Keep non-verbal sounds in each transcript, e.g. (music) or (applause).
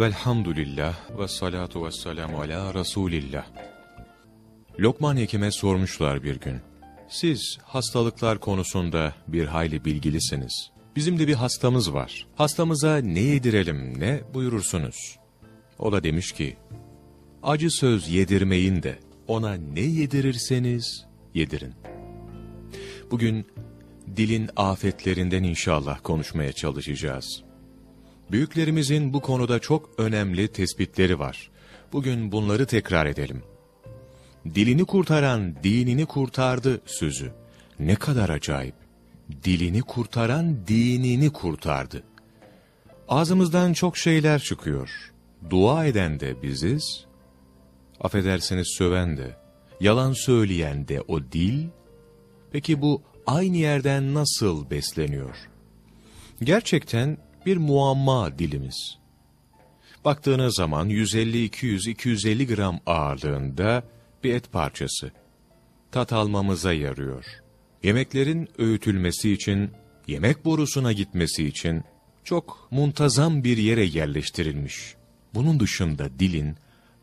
Velhamdülillah ve salatu ve selamu ala Resulillah. Lokman Hekim'e sormuşlar bir gün. Siz hastalıklar konusunda bir hayli bilgilisiniz. Bizim de bir hastamız var. Hastamıza ne yedirelim ne buyurursunuz? O da demiş ki, acı söz yedirmeyin de ona ne yedirirseniz yedirin. Bugün dilin afetlerinden inşallah konuşmaya çalışacağız. Büyüklerimizin bu konuda çok önemli tespitleri var. Bugün bunları tekrar edelim. Dilini kurtaran dinini kurtardı sözü. Ne kadar acayip. Dilini kurtaran dinini kurtardı. Ağzımızdan çok şeyler çıkıyor. Dua eden de biziz. Affedersiniz söven de, yalan söyleyen de o dil. Peki bu aynı yerden nasıl besleniyor? Gerçekten bir muamma dilimiz. Baktığınız zaman 150-200-250 gram ağırlığında bir et parçası. Tat almamıza yarıyor. Yemeklerin öğütülmesi için, yemek borusuna gitmesi için çok muntazam bir yere yerleştirilmiş. Bunun dışında dilin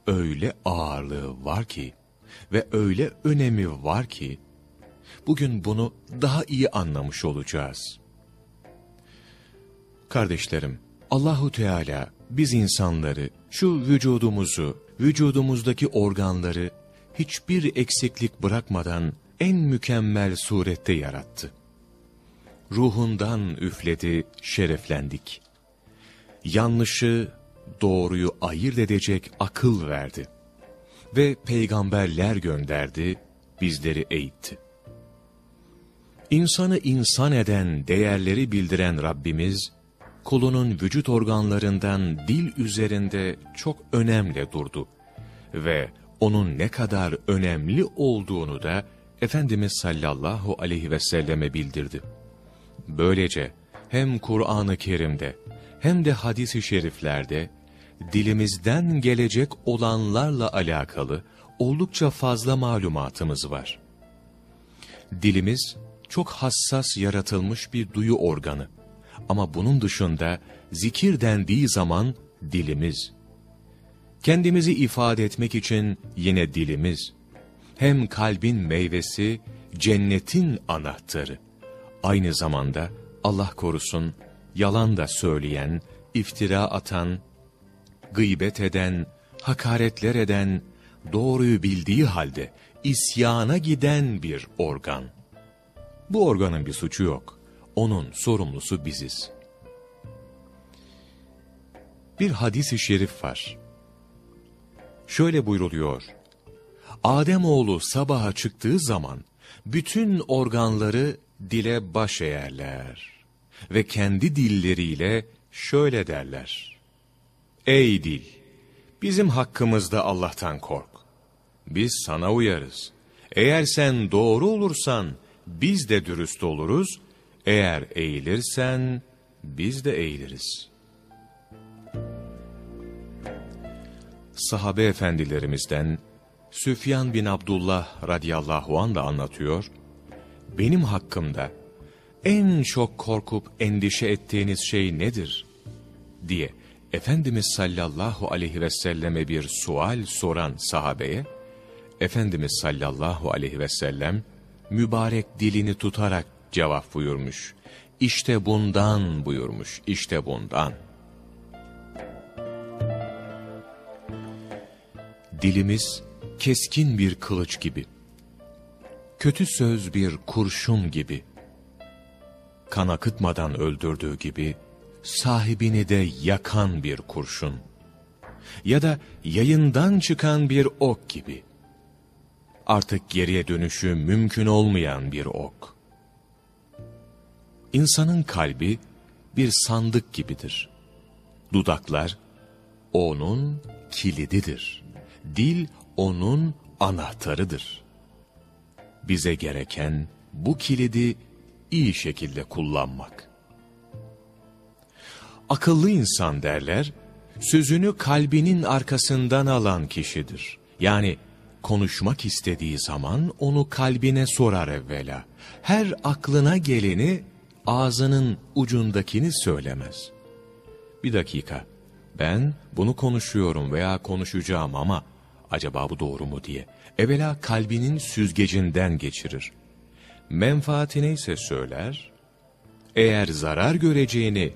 öyle ağırlığı var ki ve öyle önemi var ki, bugün bunu daha iyi anlamış olacağız. Kardeşlerim, Allahu Teala biz insanları, şu vücudumuzu, vücudumuzdaki organları hiçbir eksiklik bırakmadan en mükemmel surette yarattı. Ruhundan üfledi, şereflendik. Yanlışı, doğruyu ayırt edecek akıl verdi. Ve peygamberler gönderdi, bizleri eğitti. İnsanı insan eden, değerleri bildiren Rabbimiz, kulunun vücut organlarından dil üzerinde çok önemli durdu. Ve onun ne kadar önemli olduğunu da Efendimiz sallallahu aleyhi ve selleme bildirdi. Böylece hem Kur'an-ı Kerim'de hem de hadis-i şeriflerde dilimizden gelecek olanlarla alakalı oldukça fazla malumatımız var. Dilimiz çok hassas yaratılmış bir duyu organı. Ama bunun dışında zikir dendiği zaman dilimiz. Kendimizi ifade etmek için yine dilimiz. Hem kalbin meyvesi, cennetin anahtarı. Aynı zamanda Allah korusun, yalan da söyleyen, iftira atan, gıybet eden, hakaretler eden, doğruyu bildiği halde isyana giden bir organ. Bu organın bir suçu yok. Onun sorumlusu biziz. Bir hadis-i şerif var. Şöyle buyruluyor. Ademoğlu sabaha çıktığı zaman bütün organları dile baş eğerler ve kendi dilleriyle şöyle derler. Ey dil! Bizim hakkımızda Allah'tan kork. Biz sana uyarız. Eğer sen doğru olursan biz de dürüst oluruz. Eğer eğilirsen biz de eğiliriz. Sahabe efendilerimizden Süfyan bin Abdullah radıyallahu an da anlatıyor. Benim hakkımda en çok korkup endişe ettiğiniz şey nedir? diye Efendimiz sallallahu aleyhi ve selleme bir sual soran sahabeye, Efendimiz sallallahu aleyhi ve sellem, mübarek dilini tutarak cevap buyurmuş. İşte bundan buyurmuş, işte bundan. Dilimiz keskin bir kılıç gibi. Kötü söz bir kurşun gibi. Kan akıtmadan öldürdüğü gibi, sahibini de yakan bir kurşun. Ya da yayından çıkan bir ok gibi. Artık geriye dönüşü mümkün olmayan bir ok. İnsanın kalbi bir sandık gibidir. Dudaklar onun kilididir. Dil onun anahtarıdır. Bize gereken bu kilidi iyi şekilde kullanmak. Akıllı insan derler, sözünü kalbinin arkasından alan kişidir. Yani konuşmak istediği zaman onu kalbine sorar evvela. Her aklına geleni ağzının ucundakini söylemez. Bir dakika, Ben bunu konuşuyorum veya konuşacağım ama acaba bu doğru mu diye. Evvela kalbinin süzgecinden geçirir. Menfaati neyse söyler, eğer zarar göreceğini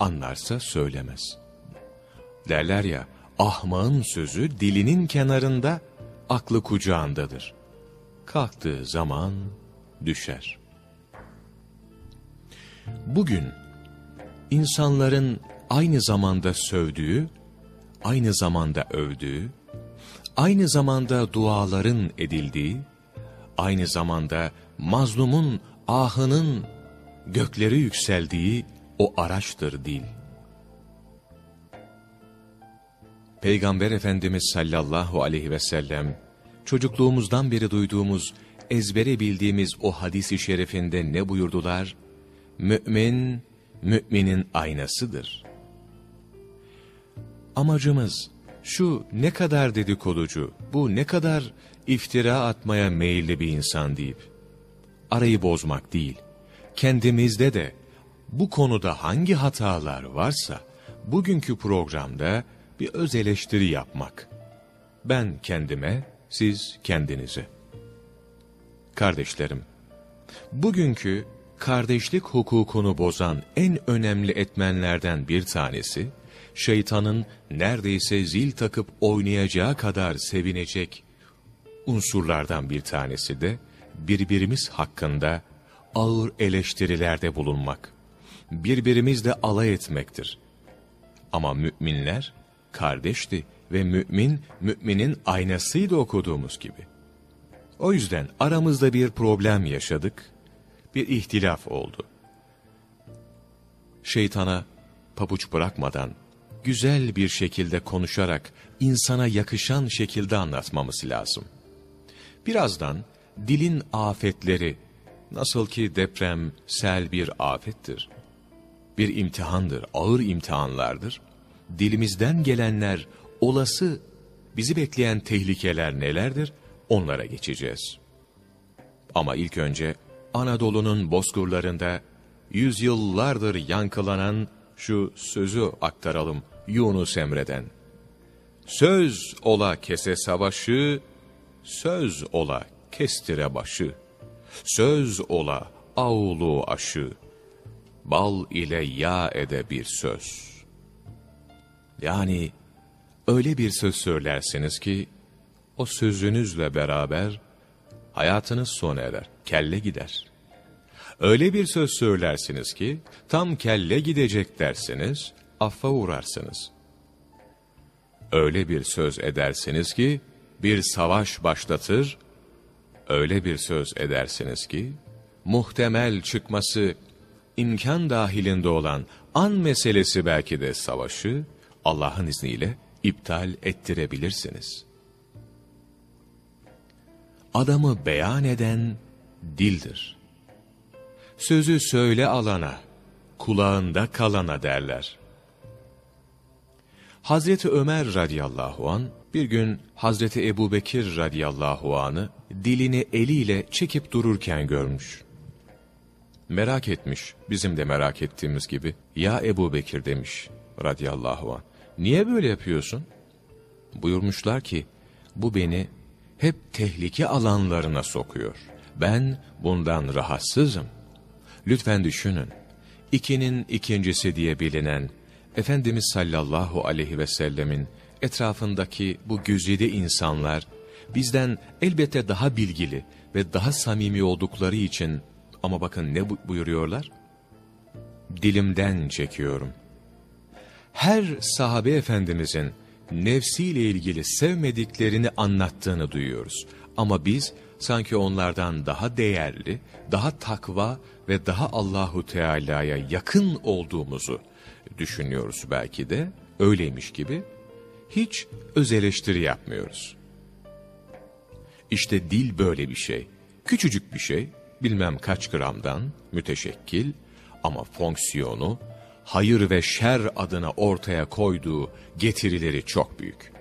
anlarsa söylemez. Derler ya, ahmağın sözü dilinin kenarında, aklı kucağındadır. Kalktığı zaman düşer. Bugün insanların aynı zamanda sövdüğü, aynı zamanda övdüğü, aynı zamanda duaların edildiği, aynı zamanda mazlumun ahının gökleri yükseldiği o araçtır dil. Peygamber Efendimiz sallallahu aleyhi ve sellem, çocukluğumuzdan beri duyduğumuz, ezbere bildiğimiz o hadisi şerifinde ne buyurdular? Mü'min, müminin aynasıdır. Amacımız, şu ne kadar dedikoducu, bu ne kadar iftira atmaya meyilli bir insan deyip, arayı bozmak değil, kendimizde de bu konuda hangi hatalar varsa, bugünkü programda bir öz eleştiri yapmak. Ben kendime, siz kendinize. Kardeşlerim, bugünkü kardeşlik hukukunu bozan en önemli etmenlerden bir tanesi, şeytanın neredeyse zil takıp oynayacağı kadar sevinecek unsurlardan bir tanesi de birbirimiz hakkında ağır eleştirilerde bulunmak, birbirimizle alay etmektir. Ama müminler kardeşti ve mümin, müminin aynasıydı okuduğumuz gibi. O yüzden aramızda bir problem yaşadık, bir ihtilaf oldu. Şeytana pabuç bırakmadan, güzel bir şekilde konuşarak, insana yakışan şekilde anlatmamız lazım. Birazdan dilin afetleri, nasıl ki deprem, sel bir afettir. Bir imtihandır, ağır imtihanlardır. Dilimizden gelenler, olası, bizi bekleyen tehlikeler nelerdir? Onlara geçeceğiz. Ama ilk önce Anadolu'nun bozkırlarında yüzyıllardır yankılanan şu sözü aktaralım Yunus Emre'den. Söz ola kese savaşı, söz ola kestire başı, söz ola avlu aşı, bal ile yağ ede bir söz. Yani öyle bir söz söylersiniz ki, o sözünüzle beraber hayatınız sona erer, kelle gider. Öyle bir söz söylersiniz ki, tam kelle gidecek dersiniz, affa uğrarsınız. Öyle bir söz edersiniz ki, bir savaş başlatır, öyle bir söz edersiniz ki, muhtemel çıkması imkan dahilinde olan an meselesi belki de savaşı, Allah'ın izniyle iptal ettirebilirsiniz. Adamı beyan eden dildir. Sözü söyle alana, kulağında kalana derler. Hazreti Ömer radıyallahu an bir gün Hazreti Ebu Bekir radıyallahu anı dilini eliyle çekip dururken görmüş. Merak etmiş, bizim de merak ettiğimiz gibi. Ya Ebu Bekir demiş radıyallahu anh. Niye böyle yapıyorsun? Buyurmuşlar ki, bu beni hep tehlike alanlarına sokuyor. Ben bundan rahatsızım. Lütfen düşünün. İkinin ikincisi diye bilinen Efendimiz sallallahu aleyhi ve sellemin etrafındaki bu güzide insanlar bizden elbette daha bilgili ve daha samimi oldukları için ama bakın ne buyuruyorlar? Dilimden çekiyorum. Her sahabe efendimizin nefsiyle ilgili sevmediklerini anlattığını duyuyoruz. Ama biz sanki onlardan daha değerli, daha takva ve daha Allahu Teala'ya yakın olduğumuzu düşünüyoruz belki de. Öyleymiş gibi hiç öz eleştiri yapmıyoruz. İşte dil böyle bir şey. Küçücük bir şey, bilmem kaç gramdan müteşekkil ama fonksiyonu, hayır ve şer adına ortaya koyduğu getirileri çok büyük.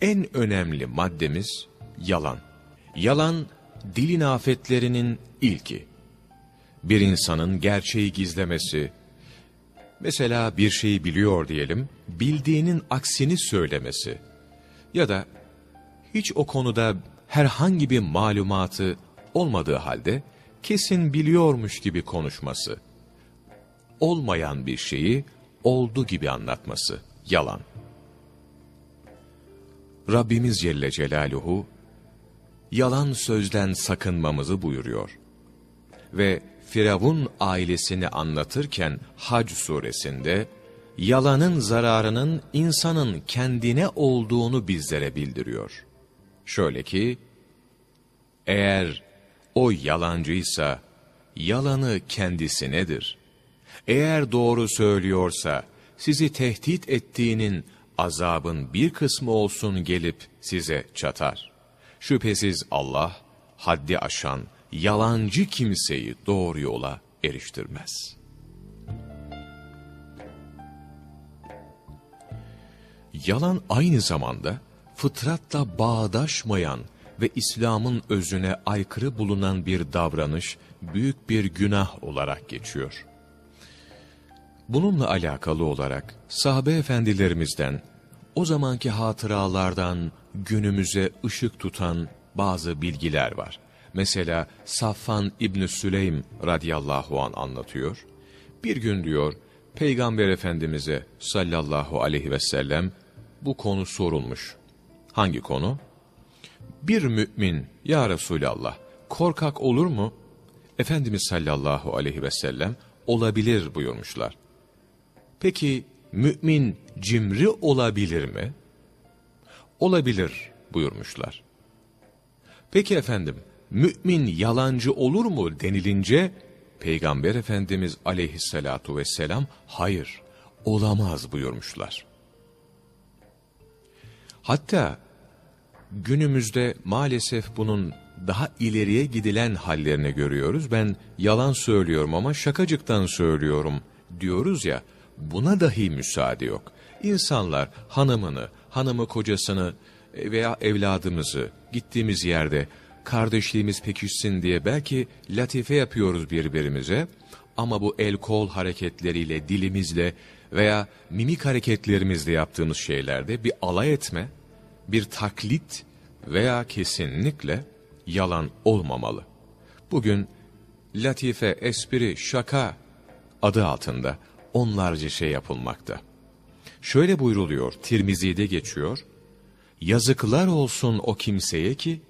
En önemli maddemiz yalan. Yalan, dilin afetlerinin ilki. Bir insanın gerçeği gizlemesi, Mesela bir şeyi biliyor diyelim, bildiğinin aksini söylemesi ya da hiç o konuda herhangi bir malumatı olmadığı halde kesin biliyormuş gibi konuşması. Olmayan bir şeyi oldu gibi anlatması. Yalan. Rabbimiz Celle Celaluhu yalan sözden sakınmamızı buyuruyor. Ve Firavun ailesini anlatırken Hac suresinde yalanın zararının insanın kendine olduğunu bizlere bildiriyor. Şöyle ki, eğer o yalancıysa, yalanı kendisinedir. Eğer doğru söylüyorsa, sizi tehdit ettiğinin azabın bir kısmı olsun gelip size çatar. Şüphesiz Allah, haddi aşan, yalancı kimseyi doğru yola eriştirmez. Yalan aynı zamanda fıtratla bağdaşmayan ve İslam'ın özüne aykırı bulunan bir davranış, büyük bir günah olarak geçiyor. Bununla alakalı olarak sahabe efendilerimizden, o zamanki hatıralardan günümüze ışık tutan bazı bilgiler var. Mesela Safvan İbn Süleym radıyallahu an anlatıyor. Bir gün diyor Peygamber Efendimiz'e sallallahu aleyhi ve sellem bu konu sorulmuş. Hangi konu? Bir mümin ya Resulallah korkak olur mu? Efendimiz sallallahu aleyhi ve sellem olabilir buyurmuşlar. Peki mümin cimri olabilir mi? Olabilir buyurmuşlar. Peki efendim mümin yalancı olur mu denilince Peygamber Efendimiz aleyhissalatu vesselam hayır olamaz buyurmuşlar. Hatta günümüzde maalesef bunun daha ileriye gidilen hallerini görüyoruz. Ben yalan söylüyorum ama şakacıktan söylüyorum diyoruz ya buna dahi müsaade yok. İnsanlar hanımını, hanımı kocasını veya evladımızı gittiğimiz yerde kardeşliğimiz pekişsin diye belki latife yapıyoruz birbirimize ama bu el kol hareketleriyle, dilimizle veya mimik hareketlerimizle yaptığımız şeylerde bir alay etme, bir taklit veya kesinlikle yalan olmamalı. Bugün latife, espri, şaka adı altında onlarca şey yapılmakta. Şöyle buyruluyor, Tirmizi'de geçiyor, Yazıklar olsun o kimseye ki,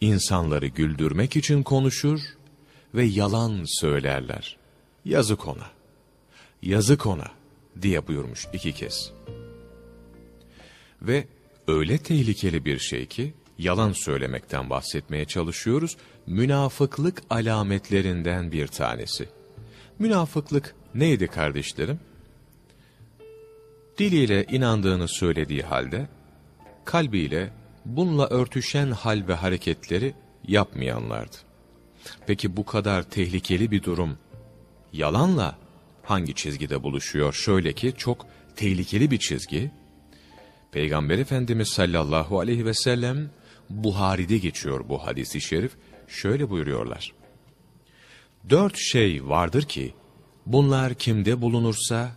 insanları güldürmek için konuşur ve yalan söylerler. Yazık ona, yazık ona diye buyurmuş iki kez. Ve öyle tehlikeli bir şey ki, yalan söylemekten bahsetmeye çalışıyoruz, münafıklık alametlerinden bir tanesi. Münafıklık neydi kardeşlerim? Diliyle inandığını söylediği halde, kalbiyle bununla örtüşen hal ve hareketleri yapmayanlardı. Peki bu kadar tehlikeli bir durum yalanla hangi çizgide buluşuyor? Şöyle ki çok tehlikeli bir çizgi. Peygamber Efendimiz sallallahu aleyhi ve sellem Buhari'de geçiyor bu hadisi şerif. Şöyle buyuruyorlar. Dört şey vardır ki bunlar kimde bulunursa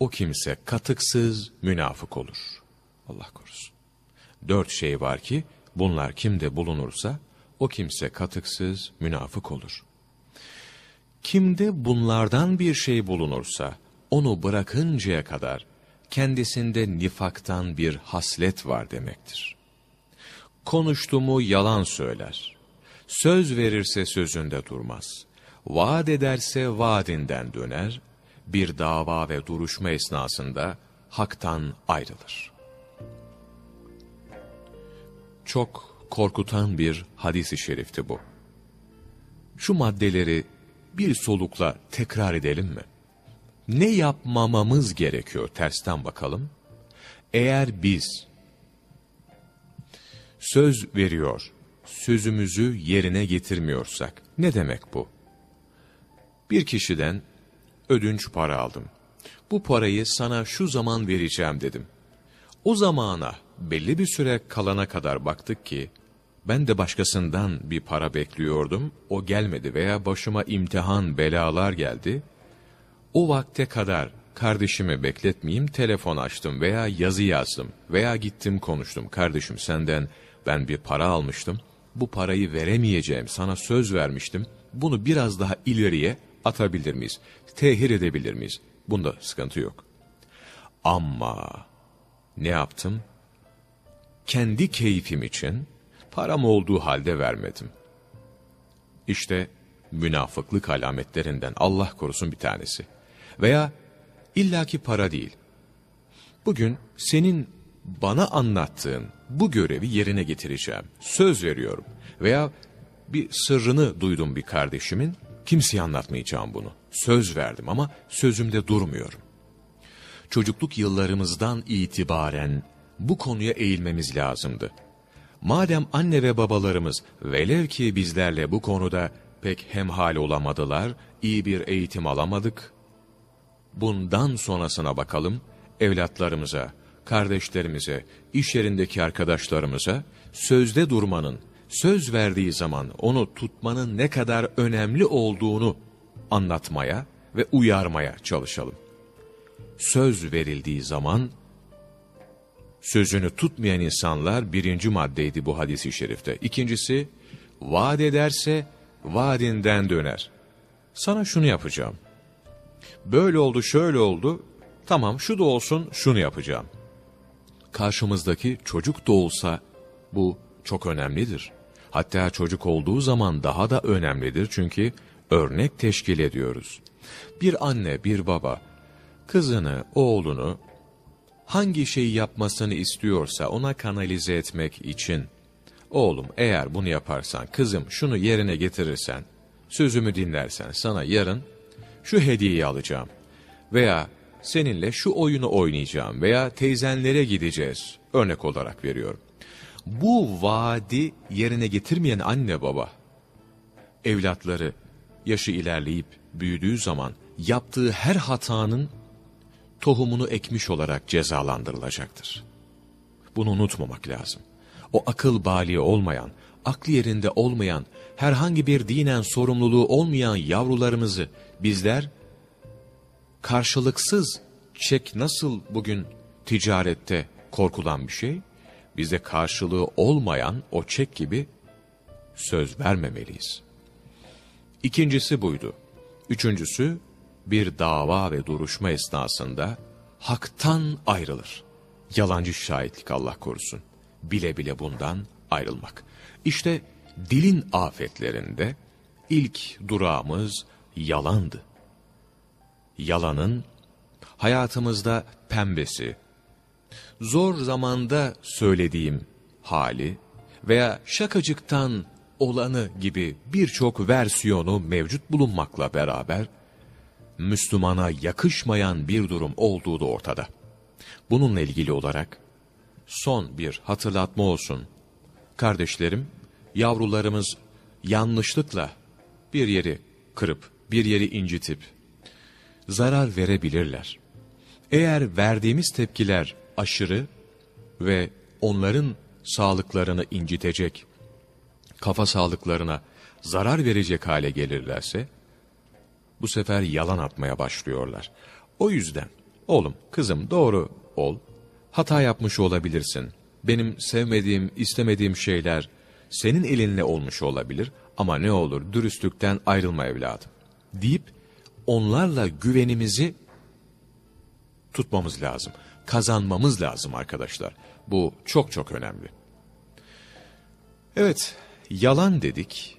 o kimse katıksız münafık olur. Allah korusun. Dört şey var ki bunlar kimde bulunursa o kimse katıksız münafık olur. Kimde bunlardan bir şey bulunursa onu bırakıncaya kadar kendisinde nifaktan bir haslet var demektir. Konuştuğumu yalan söyler. Söz verirse sözünde durmaz. Vaat ederse vaadinden döner. Bir dava ve duruşma esnasında haktan ayrılır çok korkutan bir hadis-i şerifti bu. Şu maddeleri bir solukla tekrar edelim mi? Ne yapmamamız gerekiyor tersten bakalım. Eğer biz söz veriyor, sözümüzü yerine getirmiyorsak ne demek bu? Bir kişiden ödünç para aldım. Bu parayı sana şu zaman vereceğim dedim. O zamana belli bir süre kalana kadar baktık ki, ben de başkasından bir para bekliyordum, o gelmedi veya başıma imtihan, belalar geldi. o vakte kadar kardeşimi bekletmeyeyim telefon açtım veya yazı yazdım veya gittim konuştum. Kardeşim senden ben bir para almıştım. Bu parayı veremeyeceğim sana söz vermiştim. Bunu biraz daha ileriye atabilir miyiz? Tehir edebilir miyiz? Bunda sıkıntı yok. Ama ne yaptım? Kendi keyfim için param olduğu halde vermedim. İşte münafıklık alametlerinden Allah korusun bir tanesi. Veya illaki para değil. Bugün senin bana anlattığın bu görevi yerine getireceğim. Söz veriyorum. Veya bir sırrını duydum bir kardeşimin. Kimseye anlatmayacağım bunu. Söz verdim ama sözümde durmuyorum. Çocukluk yıllarımızdan itibaren bu konuya eğilmemiz lazımdı. Madem anne ve babalarımız velev ki bizlerle bu konuda pek hemhal olamadılar, iyi bir eğitim alamadık. Bundan sonrasına bakalım, evlatlarımıza, kardeşlerimize, iş yerindeki arkadaşlarımıza sözde durmanın, söz verdiği zaman onu tutmanın ne kadar önemli olduğunu anlatmaya ve uyarmaya çalışalım. Söz verildiği zaman sözünü tutmayan insanlar birinci maddeydi bu hadisi şerifte. İkincisi, vaat ederse vaadinden döner. Sana şunu yapacağım. Böyle oldu, şöyle oldu. Tamam şu da olsun, şunu yapacağım. Karşımızdaki çocuk da olsa bu çok önemlidir. Hatta çocuk olduğu zaman daha da önemlidir çünkü örnek teşkil ediyoruz. Bir anne, bir baba kızını, oğlunu hangi şeyi yapmasını istiyorsa ona kanalize etmek için oğlum eğer bunu yaparsan, kızım şunu yerine getirirsen, sözümü dinlersen sana yarın şu hediyeyi alacağım veya seninle şu oyunu oynayacağım veya teyzenlere gideceğiz örnek olarak veriyorum. Bu vaadi yerine getirmeyen anne baba, evlatları yaşı ilerleyip büyüdüğü zaman yaptığı her hatanın tohumunu ekmiş olarak cezalandırılacaktır. Bunu unutmamak lazım. O akıl bali olmayan, aklı yerinde olmayan, herhangi bir dinen sorumluluğu olmayan yavrularımızı bizler karşılıksız çek nasıl bugün ticarette korkulan bir şey, bize karşılığı olmayan o çek gibi söz vermemeliyiz. İkincisi buydu. Üçüncüsü, bir dava ve duruşma esnasında haktan ayrılır. Yalancı şahitlik Allah korusun. Bile bile bundan ayrılmak. İşte dilin afetlerinde ilk durağımız yalandı. Yalanın hayatımızda pembesi, zor zamanda söylediğim hali veya şakacıktan olanı gibi birçok versiyonu mevcut bulunmakla beraber, Müslümana yakışmayan bir durum olduğu da ortada. Bununla ilgili olarak son bir hatırlatma olsun. Kardeşlerim, yavrularımız yanlışlıkla bir yeri kırıp, bir yeri incitip zarar verebilirler. Eğer verdiğimiz tepkiler aşırı ve onların sağlıklarını incitecek, kafa sağlıklarına zarar verecek hale gelirlerse, bu sefer yalan atmaya başlıyorlar. O yüzden, oğlum, kızım doğru ol, hata yapmış olabilirsin. Benim sevmediğim, istemediğim şeyler senin elinle olmuş olabilir ama ne olur dürüstlükten ayrılma evladım. Deyip onlarla güvenimizi tutmamız lazım. Kazanmamız lazım arkadaşlar. Bu çok çok önemli. Evet, yalan dedik.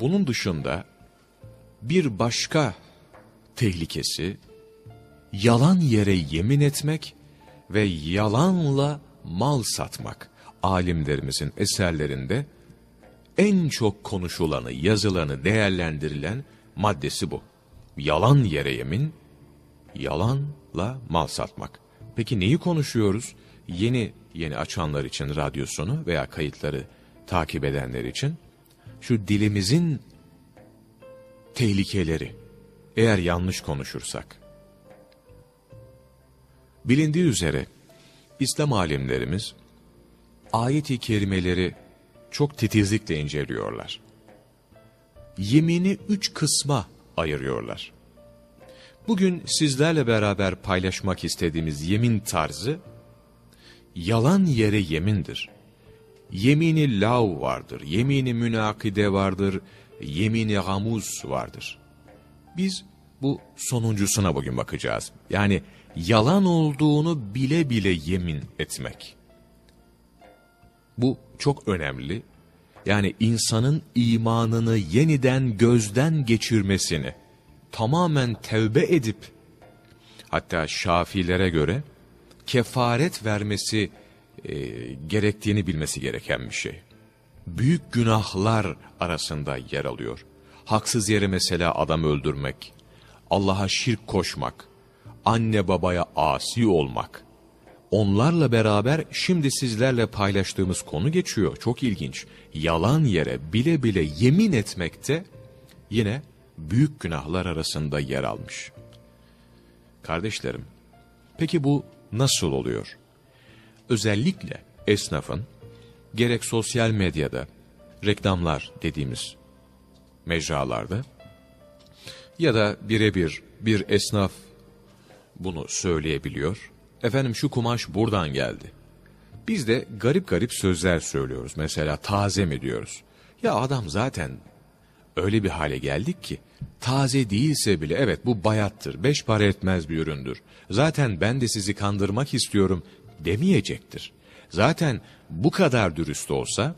Bunun dışında bir başka tehlikesi yalan yere yemin etmek ve yalanla mal satmak. Alimlerimizin eserlerinde en çok konuşulanı, yazılanı, değerlendirilen maddesi bu. Yalan yere yemin, yalanla mal satmak. Peki neyi konuşuyoruz? Yeni yeni açanlar için radyosunu veya kayıtları takip edenler için şu dilimizin tehlikeleri eğer yanlış konuşursak. Bilindiği üzere İslam alimlerimiz ayet-i kerimeleri çok titizlikle inceliyorlar. Yemini üç kısma ayırıyorlar. Bugün sizlerle beraber paylaşmak istediğimiz yemin tarzı, yalan yere yemindir. Yemini lav vardır, yemini münakide vardır, yemini gamuz vardır. Biz bu sonuncusuna bugün bakacağız. Yani yalan olduğunu bile bile yemin etmek. Bu çok önemli. Yani insanın imanını yeniden gözden geçirmesini, tamamen tevbe edip, hatta şafilere göre kefaret vermesi e, gerektiğini bilmesi gereken bir şey. Büyük günahlar arasında yer alıyor. Haksız yere mesela adam öldürmek, Allah'a şirk koşmak, anne babaya asi olmak. Onlarla beraber şimdi sizlerle paylaştığımız konu geçiyor. Çok ilginç. Yalan yere bile bile yemin etmekte yine büyük günahlar arasında yer almış. Kardeşlerim, peki bu nasıl oluyor? Özellikle esnafın gerek sosyal medyada, reklamlar dediğimiz mecralarda ya da birebir bir esnaf bunu söyleyebiliyor. Efendim şu kumaş buradan geldi. Biz de garip garip sözler söylüyoruz. Mesela taze mi diyoruz. Ya adam zaten öyle bir hale geldik ki taze değilse bile evet bu bayattır, beş para etmez bir üründür. Zaten ben de sizi kandırmak istiyorum demeyecektir. Zaten bu kadar dürüst olsa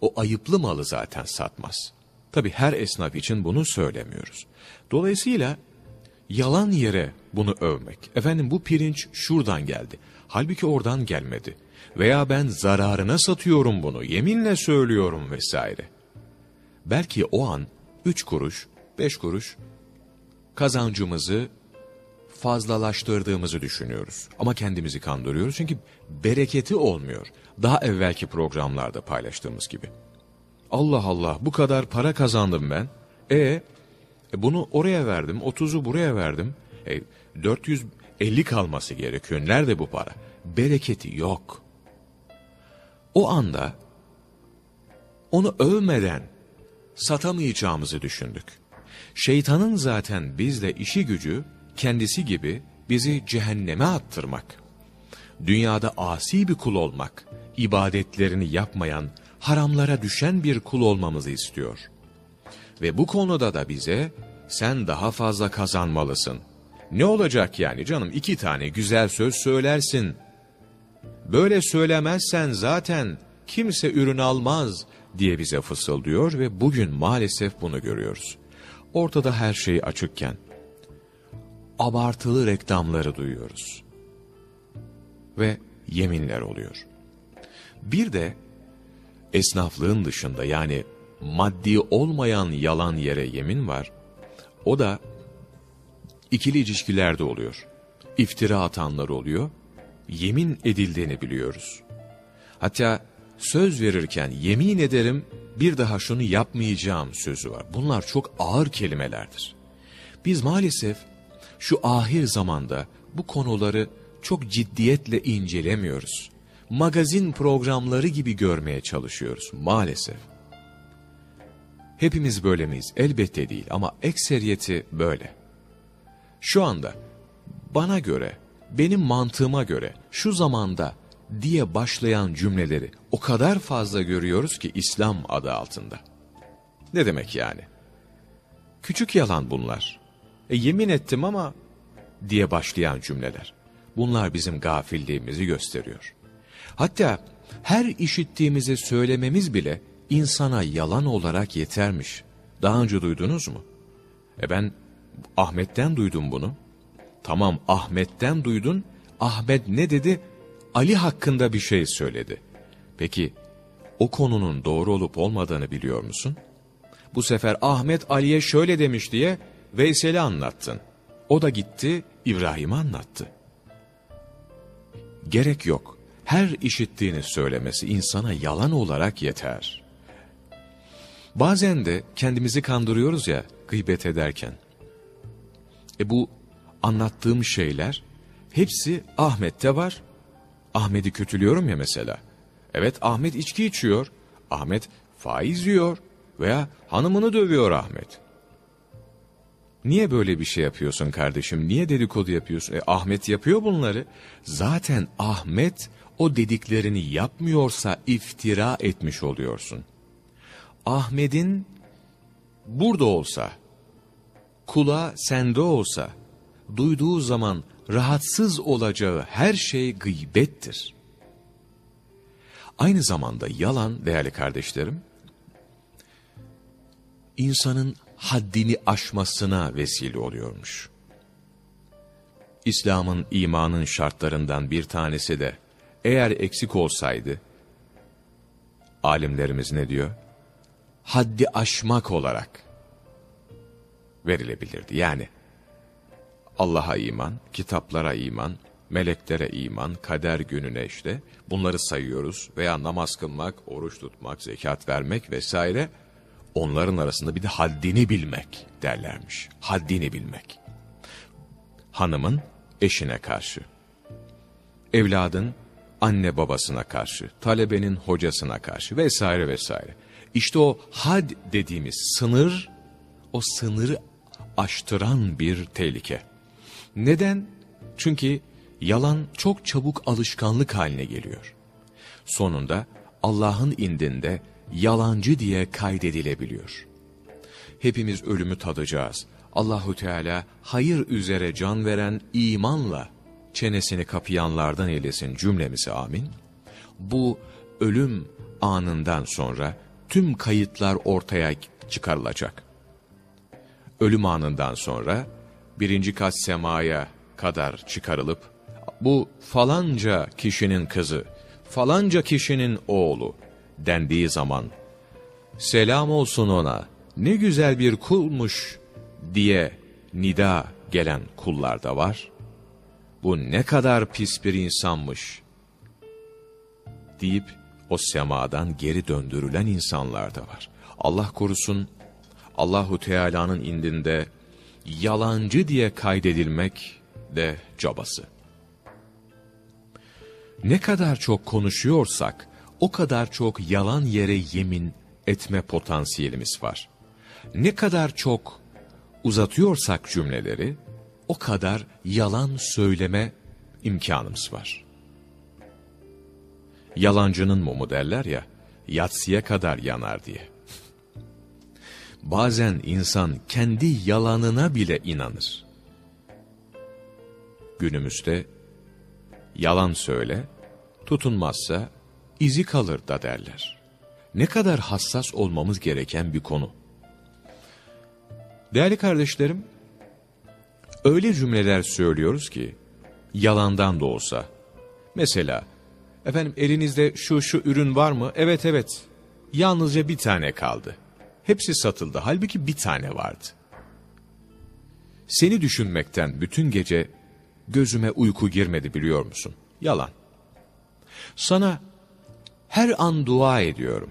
o ayıplı malı zaten satmaz. Tabi her esnaf için bunu söylemiyoruz. Dolayısıyla yalan yere bunu övmek. Efendim bu pirinç şuradan geldi. Halbuki oradan gelmedi. Veya ben zararına satıyorum bunu, yeminle söylüyorum vesaire. Belki o an üç kuruş, beş kuruş kazancımızı fazlalaştırdığımızı düşünüyoruz. Ama kendimizi kandırıyoruz çünkü bereketi olmuyor. Daha evvelki programlarda paylaştığımız gibi. Allah Allah bu kadar para kazandım ben. E, e bunu oraya verdim, 30'u buraya verdim. E, 450 kalması gerekiyor. Nerede bu para? Bereketi yok. O anda onu övmeden satamayacağımızı düşündük. Şeytanın zaten bizle işi gücü kendisi gibi bizi cehenneme attırmak. Dünyada asi bir kul olmak, ibadetlerini yapmayan, haramlara düşen bir kul olmamızı istiyor. Ve bu konuda da bize sen daha fazla kazanmalısın. Ne olacak yani canım iki tane güzel söz söylersin. Böyle söylemezsen zaten kimse ürün almaz diye bize fısıldıyor ve bugün maalesef bunu görüyoruz. Ortada her şey açıkken abartılı reklamları duyuyoruz. Ve yeminler oluyor. Bir de esnaflığın dışında yani maddi olmayan yalan yere yemin var. O da ikili ilişkilerde oluyor. İftira atanlar oluyor. Yemin edildiğini biliyoruz. Hatta söz verirken yemin ederim bir daha şunu yapmayacağım sözü var. Bunlar çok ağır kelimelerdir. Biz maalesef şu ahir zamanda bu konuları çok ciddiyetle incelemiyoruz. Magazin programları gibi görmeye çalışıyoruz maalesef. Hepimiz böyle miyiz? Elbette değil ama ekseriyeti böyle. Şu anda bana göre, benim mantığıma göre şu zamanda diye başlayan cümleleri o kadar fazla görüyoruz ki İslam adı altında. Ne demek yani? Küçük yalan bunlar. E yemin ettim ama diye başlayan cümleler. Bunlar bizim gafilliğimizi gösteriyor. Hatta her işittiğimizi söylememiz bile insana yalan olarak yetermiş. Daha önce duydunuz mu? E ben Ahmet'ten duydum bunu. Tamam Ahmet'ten duydun. Ahmet ne dedi? Ali hakkında bir şey söyledi. Peki o konunun doğru olup olmadığını biliyor musun? Bu sefer Ahmet Ali'ye şöyle demiş diye Veysel'i anlattın. O da gitti İbrahim'e anlattı. Gerek yok. Her işittiğini söylemesi insana yalan olarak yeter. Bazen de kendimizi kandırıyoruz ya gıybet ederken. E bu anlattığım şeyler hepsi Ahmet'te var. Ahmet'i kötülüyorum ya mesela. Evet Ahmet içki içiyor. Ahmet faiz yiyor veya hanımını dövüyor Ahmet. Niye böyle bir şey yapıyorsun kardeşim? Niye dedikodu yapıyorsun? E, Ahmet yapıyor bunları. Zaten Ahmet o dediklerini yapmıyorsa iftira etmiş oluyorsun. Ahmet'in burada olsa, kula sende olsa, duyduğu zaman rahatsız olacağı her şey gıybettir. Aynı zamanda yalan değerli kardeşlerim, insanın haddini aşmasına vesile oluyormuş. İslam'ın imanın şartlarından bir tanesi de eğer eksik olsaydı, alimlerimiz ne diyor? Haddi aşmak olarak verilebilirdi. Yani Allah'a iman, kitaplara iman, meleklere iman, kader gününe işte bunları sayıyoruz veya namaz kılmak, oruç tutmak, zekat vermek vesaire onların arasında bir de haddini bilmek derlermiş. Haddini bilmek. Hanımın eşine karşı, evladın anne babasına karşı, talebenin hocasına karşı vesaire vesaire. İşte o had dediğimiz sınır, o sınırı aştıran bir tehlike. Neden? Çünkü yalan çok çabuk alışkanlık haline geliyor. Sonunda Allah'ın indinde yalancı diye kaydedilebiliyor. Hepimiz ölümü tadacağız. Allahu Teala hayır üzere can veren imanla çenesini kapayanlardan eylesin cümlemizi amin. Bu ölüm anından sonra tüm kayıtlar ortaya çıkarılacak. Ölüm anından sonra birinci kat semaya kadar çıkarılıp bu falanca kişinin kızı, falanca kişinin oğlu dendiği zaman selam olsun ona ne güzel bir kulmuş diye nida gelen kullar da var. Bu ne kadar pis bir insanmış deyip o semadan geri döndürülen insanlar da var. Allah korusun Allahu Teala'nın indinde yalancı diye kaydedilmek de cabası. Ne kadar çok konuşuyorsak o kadar çok yalan yere yemin etme potansiyelimiz var. Ne kadar çok uzatıyorsak cümleleri o kadar yalan söyleme imkanımız var. Yalancının mumu derler ya, yatsıya kadar yanar diye. Bazen insan kendi yalanına bile inanır. Günümüzde yalan söyle, tutunmazsa izi kalır da derler. Ne kadar hassas olmamız gereken bir konu. Değerli kardeşlerim, öyle cümleler söylüyoruz ki, yalandan da olsa. Mesela, efendim elinizde şu şu ürün var mı? Evet evet, yalnızca bir tane kaldı. Hepsi satıldı, halbuki bir tane vardı. Seni düşünmekten bütün gece gözüme uyku girmedi biliyor musun? Yalan. Sana her an dua ediyorum.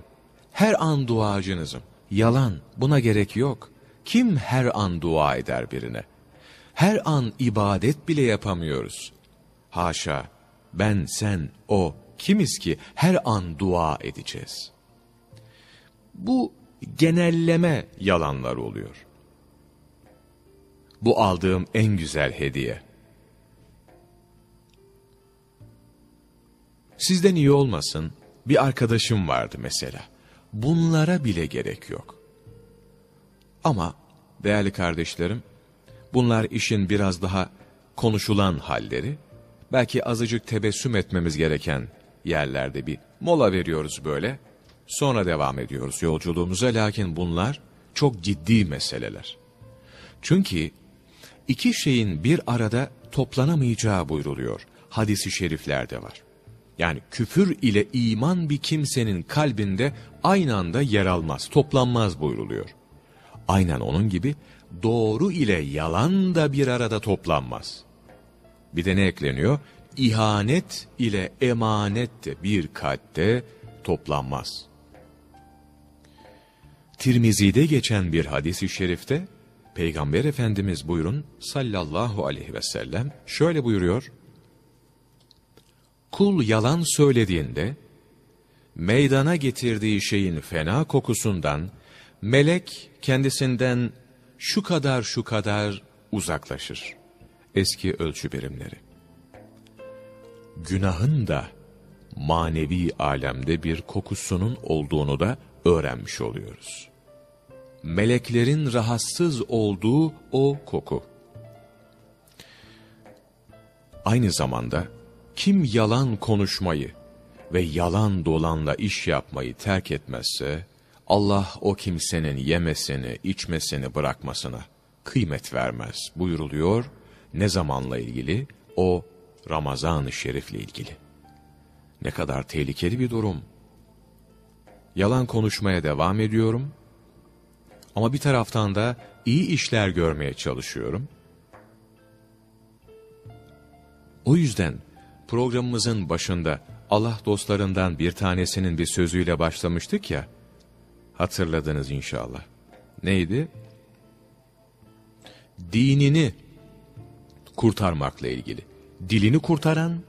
Her an duacınızım. Yalan, buna gerek yok. Kim her an dua eder birine? Her an ibadet bile yapamıyoruz. Haşa, ben, sen, o, kimiz ki her an dua edeceğiz? Bu genelleme yalanlar oluyor. Bu aldığım en güzel hediye. Sizden iyi olmasın, bir arkadaşım vardı mesela. Bunlara bile gerek yok. Ama değerli kardeşlerim, bunlar işin biraz daha konuşulan halleri. Belki azıcık tebessüm etmemiz gereken yerlerde bir mola veriyoruz böyle. Sonra devam ediyoruz yolculuğumuza lakin bunlar çok ciddi meseleler. Çünkü iki şeyin bir arada toplanamayacağı buyruluyor. Hadisi şeriflerde var. Yani küfür ile iman bir kimsenin kalbinde aynı anda yer almaz, toplanmaz buyruluyor. Aynen onun gibi doğru ile yalan da bir arada toplanmaz. Bir de ne ekleniyor? İhanet ile emanet de bir kalpte toplanmaz. Tirmizi'de geçen bir hadis-i şerifte Peygamber Efendimiz buyurun sallallahu aleyhi ve sellem şöyle buyuruyor. Kul yalan söylediğinde, meydana getirdiği şeyin fena kokusundan, melek kendisinden şu kadar şu kadar uzaklaşır. Eski ölçü birimleri. Günahın da manevi alemde bir kokusunun olduğunu da öğrenmiş oluyoruz. Meleklerin rahatsız olduğu o koku. Aynı zamanda kim yalan konuşmayı ve yalan dolanla iş yapmayı terk etmezse, Allah o kimsenin yemesini, içmesini bırakmasına kıymet vermez buyuruluyor. Ne zamanla ilgili? O Ramazan-ı Şerif'le ilgili. Ne kadar tehlikeli bir durum. Yalan konuşmaya devam ediyorum. Ama bir taraftan da iyi işler görmeye çalışıyorum. O yüzden programımızın başında Allah dostlarından bir tanesinin bir sözüyle başlamıştık ya, hatırladınız inşallah. Neydi? Dinini kurtarmakla ilgili. Dilini kurtaran,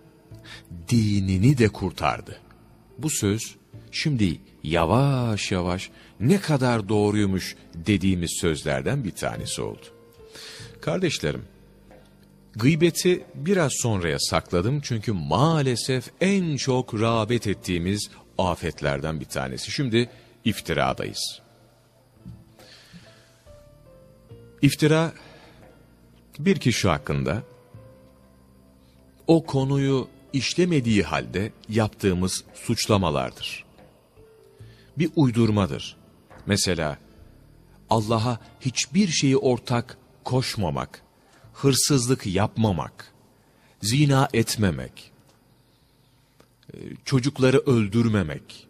dinini de kurtardı. Bu söz, şimdi yavaş yavaş ne kadar doğruymuş dediğimiz sözlerden bir tanesi oldu. Kardeşlerim, Gıybeti biraz sonraya sakladım çünkü maalesef en çok rağbet ettiğimiz afetlerden bir tanesi. Şimdi iftiradayız. İftira bir kişi hakkında o konuyu işlemediği halde yaptığımız suçlamalardır. Bir uydurmadır. Mesela Allah'a hiçbir şeyi ortak koşmamak, hırsızlık yapmamak, zina etmemek, e, çocukları öldürmemek,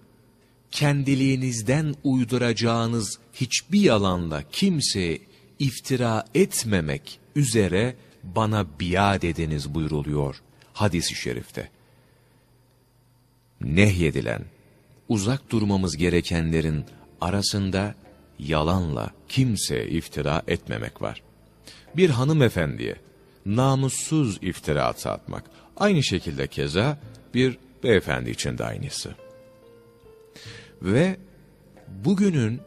kendiliğinizden uyduracağınız hiçbir yalanla kimseye iftira etmemek üzere bana biat ediniz buyruluyor hadisi şerifte. Nehyedilen, uzak durmamız gerekenlerin arasında yalanla kimseye iftira etmemek var bir hanımefendiye namussuz iftira atmak. Aynı şekilde keza bir beyefendi için de aynısı. Ve bugünün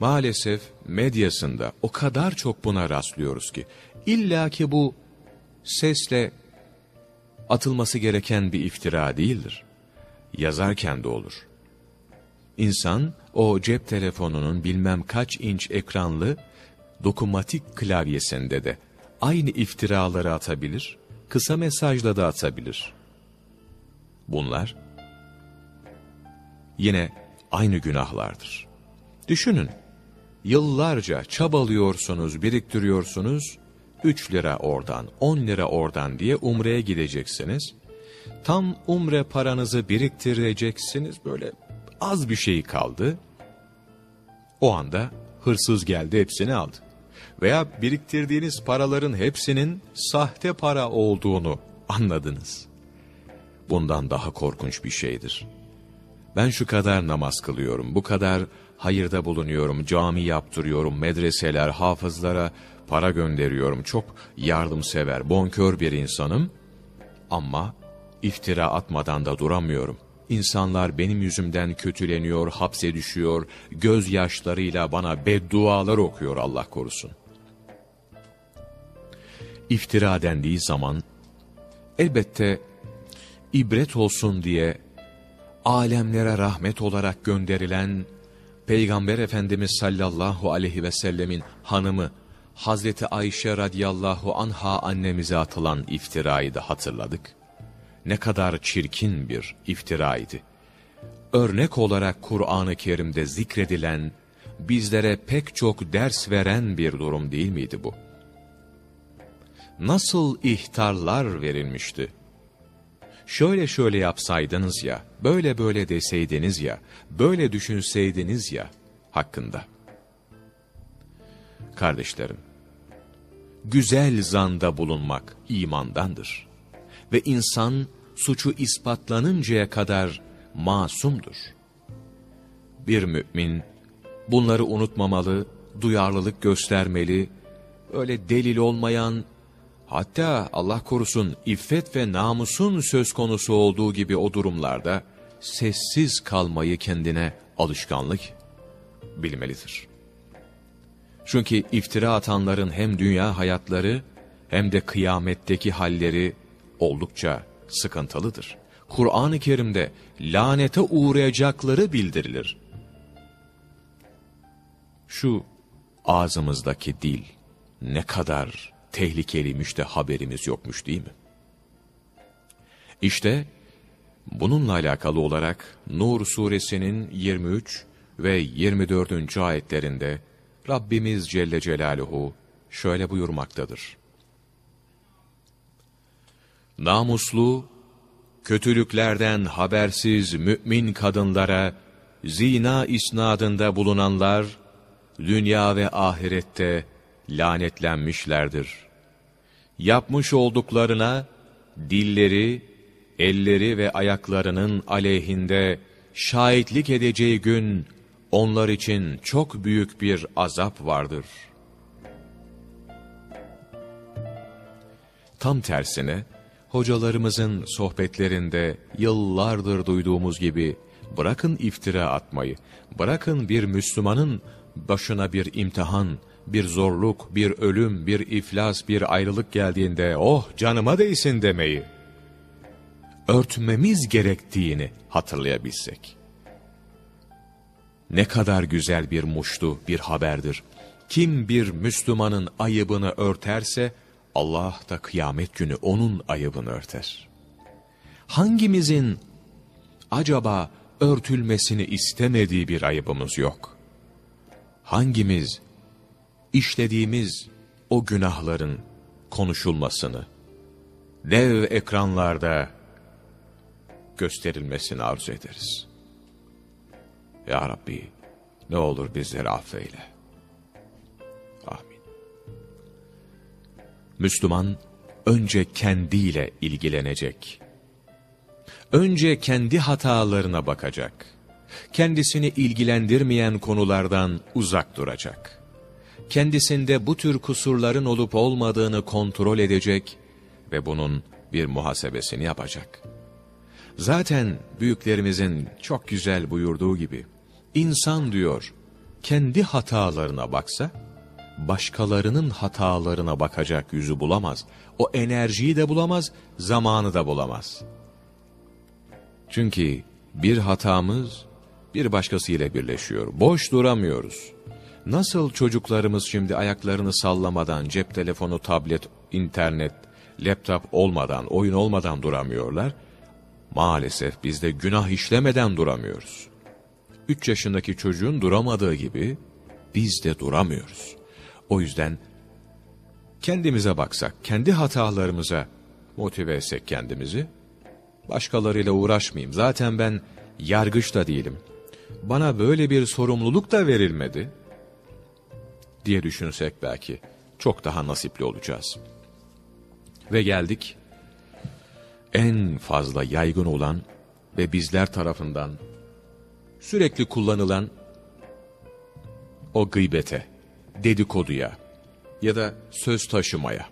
maalesef medyasında o kadar çok buna rastlıyoruz ki illa ki bu sesle atılması gereken bir iftira değildir. Yazarken de olur. İnsan o cep telefonunun bilmem kaç inç ekranlı dokunmatik klavyesinde de aynı iftiraları atabilir, kısa mesajla da atabilir. Bunlar yine aynı günahlardır. Düşünün, yıllarca çabalıyorsunuz, biriktiriyorsunuz, 3 lira oradan, 10 lira oradan diye umreye gideceksiniz. Tam umre paranızı biriktireceksiniz, böyle az bir şey kaldı. O anda hırsız geldi hepsini aldı veya biriktirdiğiniz paraların hepsinin sahte para olduğunu anladınız. Bundan daha korkunç bir şeydir. Ben şu kadar namaz kılıyorum, bu kadar hayırda bulunuyorum, cami yaptırıyorum, medreseler, hafızlara para gönderiyorum, çok yardımsever, bonkör bir insanım. Ama iftira atmadan da duramıyorum. İnsanlar benim yüzümden kötüleniyor, hapse düşüyor, gözyaşlarıyla bana beddualar okuyor Allah korusun iftira dendiği zaman elbette ibret olsun diye alemlere rahmet olarak gönderilen Peygamber Efendimiz sallallahu aleyhi ve sellemin hanımı Hazreti Ayşe radiyallahu anha annemize atılan iftirayı da hatırladık. Ne kadar çirkin bir iftiraydı. Örnek olarak Kur'an-ı Kerim'de zikredilen, bizlere pek çok ders veren bir durum değil miydi bu? nasıl ihtarlar verilmişti. Şöyle şöyle yapsaydınız ya, böyle böyle deseydiniz ya, böyle düşünseydiniz ya hakkında. Kardeşlerim, güzel zanda bulunmak imandandır. Ve insan suçu ispatlanıncaya kadar masumdur. Bir mümin bunları unutmamalı, duyarlılık göstermeli, öyle delil olmayan, Hatta Allah korusun iffet ve namusun söz konusu olduğu gibi o durumlarda sessiz kalmayı kendine alışkanlık bilmelidir. Çünkü iftira atanların hem dünya hayatları hem de kıyametteki halleri oldukça sıkıntılıdır. Kur'an-ı Kerim'de lanete uğrayacakları bildirilir. Şu ağzımızdaki dil ne kadar tehlikeliymiş de haberimiz yokmuş değil mi? İşte bununla alakalı olarak Nur suresinin 23 ve 24. ayetlerinde Rabbimiz Celle Celaluhu şöyle buyurmaktadır. Namuslu, kötülüklerden habersiz mümin kadınlara zina isnadında bulunanlar, dünya ve ahirette lanetlenmişlerdir. Yapmış olduklarına, dilleri, elleri ve ayaklarının aleyhinde şahitlik edeceği gün, onlar için çok büyük bir azap vardır. Tam tersine, hocalarımızın sohbetlerinde yıllardır duyduğumuz gibi, bırakın iftira atmayı, bırakın bir Müslümanın başına bir imtihan, bir zorluk, bir ölüm, bir iflas, bir ayrılık geldiğinde, oh canıma değsin demeyi, örtmemiz gerektiğini hatırlayabilsek. Ne kadar güzel bir muştu, bir haberdir. Kim bir Müslümanın ayıbını örterse, Allah da kıyamet günü onun ayıbını örter. Hangimizin acaba örtülmesini istemediği bir ayıbımız yok? Hangimiz işlediğimiz o günahların konuşulmasını, dev ekranlarda gösterilmesini arzu ederiz. Ya Rabbi ne olur bizleri affeyle. Müslüman önce kendiyle ilgilenecek. Önce kendi hatalarına bakacak. Kendisini ilgilendirmeyen konulardan uzak duracak. Kendisinde bu tür kusurların olup olmadığını kontrol edecek ve bunun bir muhasebesini yapacak. Zaten büyüklerimizin çok güzel buyurduğu gibi, insan diyor, kendi hatalarına baksa, başkalarının hatalarına bakacak yüzü bulamaz. O enerjiyi de bulamaz, zamanı da bulamaz. Çünkü bir hatamız bir başkasıyla birleşiyor. Boş duramıyoruz. Nasıl çocuklarımız şimdi ayaklarını sallamadan cep telefonu, tablet, internet, laptop olmadan, oyun olmadan duramıyorlar. Maalesef biz de günah işlemeden duramıyoruz. Üç yaşındaki çocuğun duramadığı gibi biz de duramıyoruz. O yüzden kendimize baksak, kendi hatalarımıza motive etsek kendimizi, başkalarıyla uğraşmayayım. Zaten ben yargıç da değilim. Bana böyle bir sorumluluk da verilmedi diye düşünsek belki çok daha nasipli olacağız. Ve geldik en fazla yaygın olan ve bizler tarafından sürekli kullanılan o gıybete, dedikoduya ya da söz taşımaya,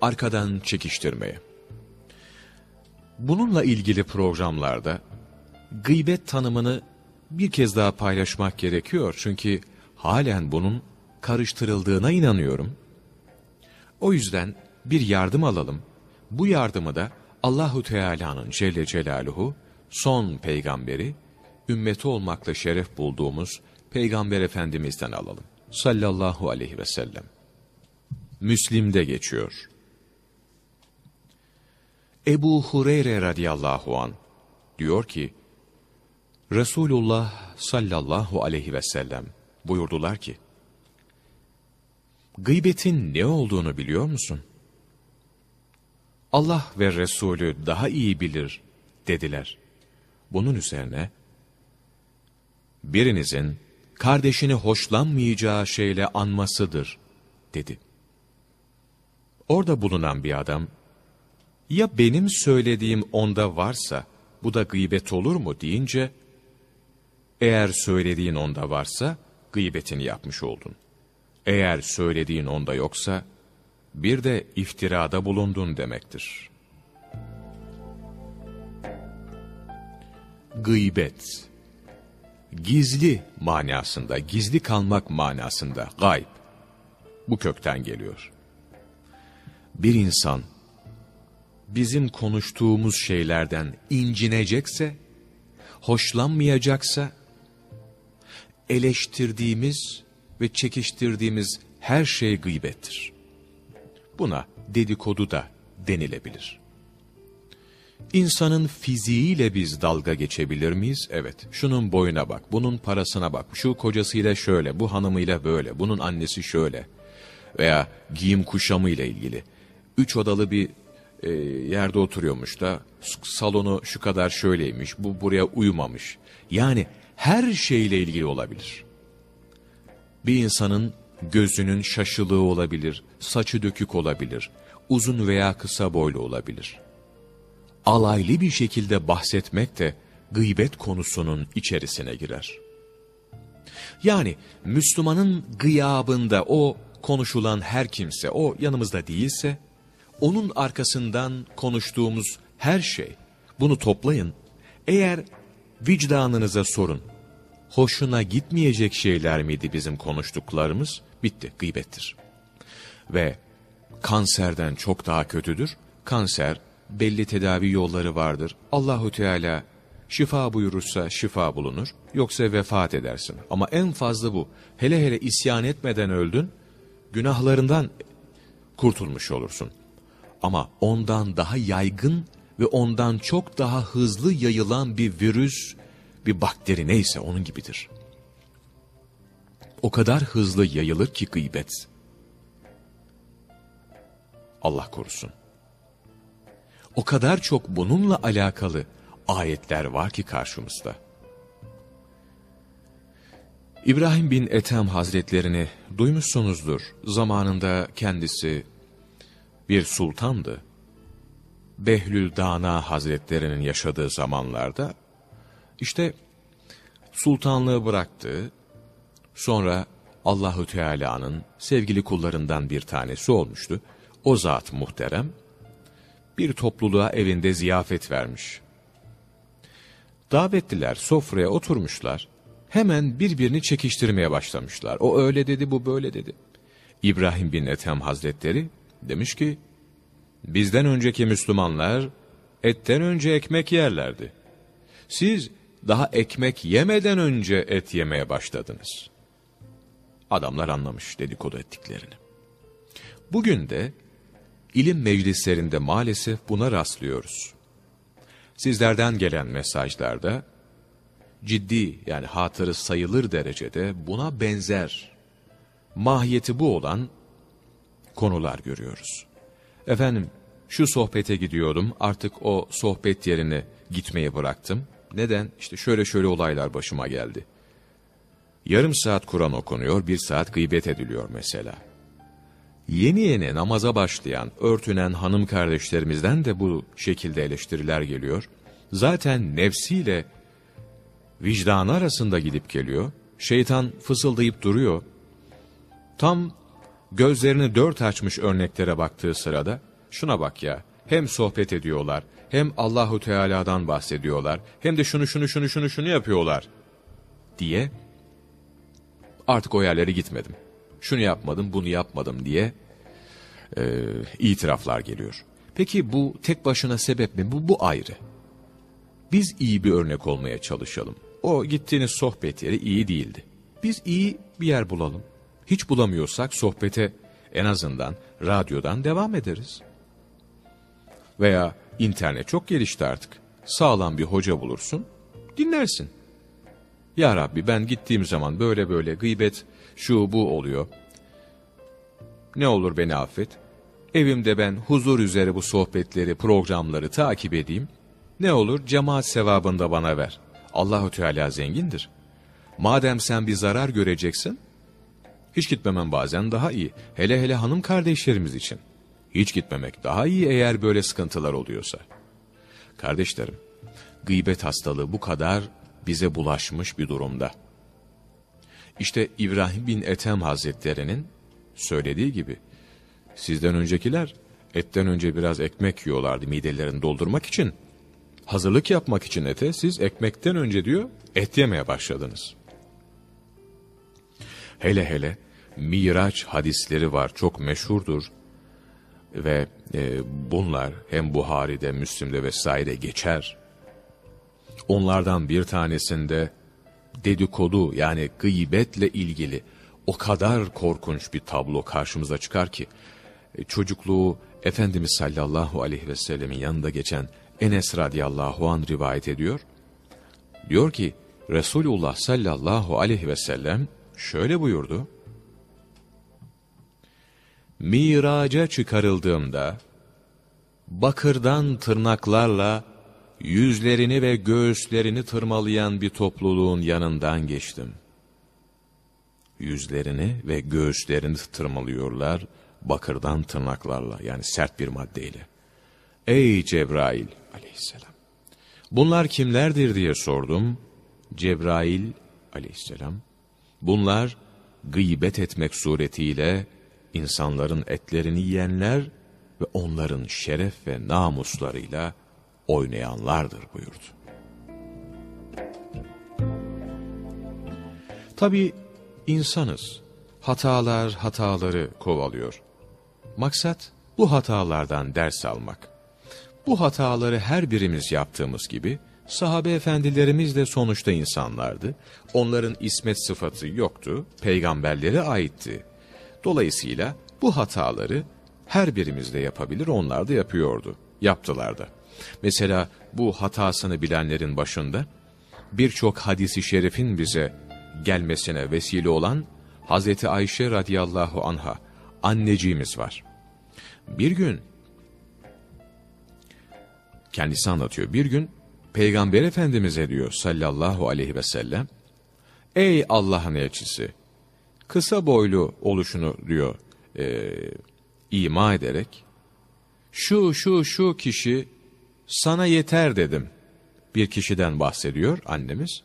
arkadan çekiştirmeye. Bununla ilgili programlarda gıybet tanımını bir kez daha paylaşmak gerekiyor. Çünkü halen bunun karıştırıldığına inanıyorum. O yüzden bir yardım alalım. Bu yardımı da Allahu Teala'nın Celle Celaluhu son peygamberi, ümmeti olmakla şeref bulduğumuz Peygamber Efendimiz'den alalım. Sallallahu aleyhi ve sellem. Müslim'de geçiyor. Ebu Hureyre radıyallahu an diyor ki, Resulullah sallallahu aleyhi ve sellem buyurdular ki, Gıybetin ne olduğunu biliyor musun? Allah ve Resulü daha iyi bilir dediler. Bunun üzerine birinizin kardeşini hoşlanmayacağı şeyle anmasıdır dedi. Orada bulunan bir adam ya benim söylediğim onda varsa bu da gıybet olur mu deyince eğer söylediğin onda varsa gıybetini yapmış oldun. Eğer söylediğin onda yoksa bir de iftirada bulundun demektir. Gıybet Gizli manasında, gizli kalmak manasında, gayb. bu kökten geliyor. Bir insan bizim konuştuğumuz şeylerden incinecekse, hoşlanmayacaksa, eleştirdiğimiz ve çekiştirdiğimiz her şey gıybettir. Buna dedikodu da denilebilir. İnsanın fiziğiyle biz dalga geçebilir miyiz? Evet. Şunun boyuna bak, bunun parasına bak, şu kocasıyla şöyle, bu hanımıyla böyle, bunun annesi şöyle. Veya giyim kuşamı ile ilgili. Üç odalı bir e, yerde oturuyormuş da salonu şu kadar şöyleymiş, bu buraya uyumamış. Yani her şeyle ilgili olabilir. Bir insanın gözünün şaşılığı olabilir, saçı dökük olabilir, uzun veya kısa boylu olabilir. Alaylı bir şekilde bahsetmek de gıybet konusunun içerisine girer. Yani Müslümanın gıyabında o konuşulan her kimse, o yanımızda değilse, onun arkasından konuştuğumuz her şey, bunu toplayın. Eğer vicdanınıza sorun, hoşuna gitmeyecek şeyler miydi bizim konuştuklarımız? Bitti, gıybettir. Ve kanserden çok daha kötüdür. Kanser belli tedavi yolları vardır. Allahu Teala şifa buyurursa şifa bulunur. Yoksa vefat edersin. Ama en fazla bu. Hele hele isyan etmeden öldün, günahlarından kurtulmuş olursun. Ama ondan daha yaygın ve ondan çok daha hızlı yayılan bir virüs, bir bakteri neyse onun gibidir. O kadar hızlı yayılır ki gıybet. Allah korusun. O kadar çok bununla alakalı ayetler var ki karşımızda. İbrahim bin Ethem hazretlerini duymuşsunuzdur. Zamanında kendisi bir sultandı. Behlül Dana hazretlerinin yaşadığı zamanlarda işte sultanlığı bıraktı. Sonra Allahü Teala'nın sevgili kullarından bir tanesi olmuştu. O zat muhterem bir topluluğa evinde ziyafet vermiş. Davetliler sofraya oturmuşlar. Hemen birbirini çekiştirmeye başlamışlar. O öyle dedi, bu böyle dedi. İbrahim bin Ethem Hazretleri demiş ki, bizden önceki Müslümanlar etten önce ekmek yerlerdi. Siz daha ekmek yemeden önce et yemeye başladınız. Adamlar anlamış dedikodu ettiklerini. Bugün de ilim meclislerinde maalesef buna rastlıyoruz. Sizlerden gelen mesajlarda ciddi yani hatırı sayılır derecede buna benzer mahiyeti bu olan konular görüyoruz. Efendim şu sohbete gidiyordum artık o sohbet yerine gitmeyi bıraktım. Neden? İşte şöyle şöyle olaylar başıma geldi. Yarım saat Kur'an okunuyor, bir saat gıybet ediliyor mesela. Yeni yeni namaza başlayan, örtünen hanım kardeşlerimizden de bu şekilde eleştiriler geliyor. Zaten nefsiyle vicdanı arasında gidip geliyor. Şeytan fısıldayıp duruyor. Tam gözlerini dört açmış örneklere baktığı sırada, şuna bak ya, hem sohbet ediyorlar, hem Allahu Teala'dan bahsediyorlar, hem de şunu şunu şunu şunu şunu yapıyorlar diye artık o yerlere gitmedim şunu yapmadım, bunu yapmadım diye e, itiraflar geliyor. Peki bu tek başına sebep mi? Bu, bu ayrı. Biz iyi bir örnek olmaya çalışalım. O gittiğiniz sohbet yeri iyi değildi. Biz iyi bir yer bulalım. Hiç bulamıyorsak sohbete en azından radyodan devam ederiz. Veya internet çok gelişti artık. Sağlam bir hoca bulursun, dinlersin. Ya Rabbi ben gittiğim zaman böyle böyle gıybet şu bu oluyor. Ne olur beni affet. Evimde ben huzur üzere bu sohbetleri, programları takip edeyim. Ne olur cemaat sevabını da bana ver. Allahu Teala zengindir. Madem sen bir zarar göreceksin, hiç gitmemen bazen daha iyi. Hele hele hanım kardeşlerimiz için. Hiç gitmemek daha iyi eğer böyle sıkıntılar oluyorsa. Kardeşlerim, gıybet hastalığı bu kadar bize bulaşmış bir durumda. İşte İbrahim bin Ethem Hazretleri'nin söylediği gibi, sizden öncekiler etten önce biraz ekmek yiyorlardı midelerini doldurmak için. Hazırlık yapmak için ete siz ekmekten önce diyor et yemeye başladınız. Hele hele Miraç hadisleri var, çok meşhurdur. Ve e, bunlar hem Buhari'de, Müslim'de vesaire geçer. Onlardan bir tanesinde dedikodu yani gıybetle ilgili o kadar korkunç bir tablo karşımıza çıkar ki e, çocukluğu Efendimiz sallallahu aleyhi ve sellemin yanında geçen Enes radıyallahu an rivayet ediyor. Diyor ki Resulullah sallallahu aleyhi ve sellem şöyle buyurdu. Miraca çıkarıldığımda bakırdan tırnaklarla yüzlerini ve göğüslerini tırmalayan bir topluluğun yanından geçtim. Yüzlerini ve göğüslerini tırmalıyorlar bakırdan tırnaklarla yani sert bir maddeyle. Ey Cebrail aleyhisselam! Bunlar kimlerdir diye sordum. Cebrail aleyhisselam, bunlar gıybet etmek suretiyle insanların etlerini yiyenler ve onların şeref ve namuslarıyla oynayanlardır buyurdu. Tabi insanız. Hatalar hataları kovalıyor. Maksat bu hatalardan ders almak. Bu hataları her birimiz yaptığımız gibi sahabe efendilerimiz de sonuçta insanlardı. Onların ismet sıfatı yoktu, peygamberlere aitti. Dolayısıyla bu hataları her birimiz de yapabilir, onlar da yapıyordu. Yaptılar da. Mesela bu hatasını bilenlerin başında birçok hadisi şerifin bize gelmesine vesile olan Hazreti Ayşe radıyallahu anha anneciğimiz var. Bir gün kendisi anlatıyor. Bir gün Peygamber Efendimiz'e diyor sallallahu aleyhi ve sellem Ey Allah'ın elçisi kısa boylu oluşunu diyor e, ima ederek şu şu şu kişi sana yeter dedim. Bir kişiden bahsediyor annemiz.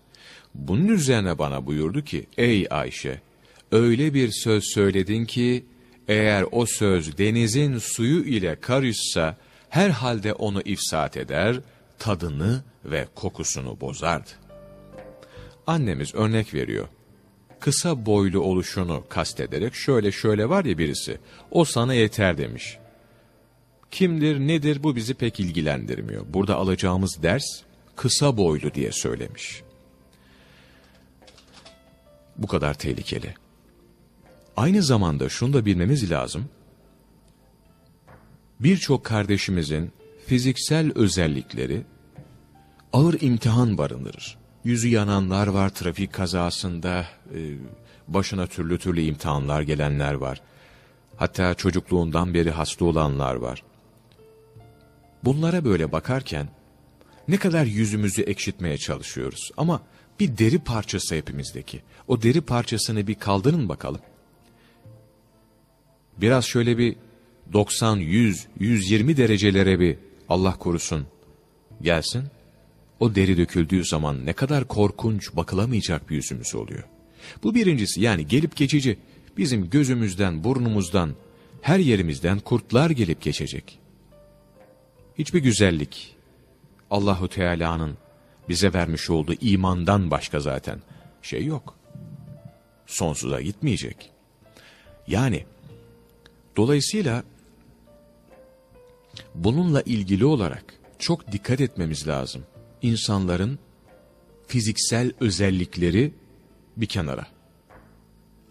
Bunun üzerine bana buyurdu ki ey Ayşe öyle bir söz söyledin ki eğer o söz denizin suyu ile karışsa herhalde onu ifsat eder, tadını ve kokusunu bozardı. Annemiz örnek veriyor. Kısa boylu oluşunu kastederek şöyle şöyle var ya birisi, o sana yeter demiş. Kimdir nedir bu bizi pek ilgilendirmiyor. Burada alacağımız ders kısa boylu diye söylemiş. Bu kadar tehlikeli. Aynı zamanda şunu da bilmemiz lazım. Birçok kardeşimizin fiziksel özellikleri ağır imtihan barındırır. Yüzü yananlar var trafik kazasında, e, başına türlü türlü imtihanlar gelenler var. Hatta çocukluğundan beri hasta olanlar var. Bunlara böyle bakarken ne kadar yüzümüzü ekşitmeye çalışıyoruz. Ama bir deri parçası hepimizdeki. O deri parçasını bir kaldırın bakalım. Biraz şöyle bir 90, 100, 120 derecelere bir Allah korusun gelsin. O deri döküldüğü zaman ne kadar korkunç bakılamayacak bir yüzümüz oluyor. Bu birincisi yani gelip geçici bizim gözümüzden, burnumuzdan, her yerimizden kurtlar gelip geçecek. Hiçbir güzellik Allahu Teala'nın bize vermiş olduğu imandan başka zaten şey yok. Sonsuza gitmeyecek. Yani dolayısıyla bununla ilgili olarak çok dikkat etmemiz lazım. İnsanların fiziksel özellikleri bir kenara.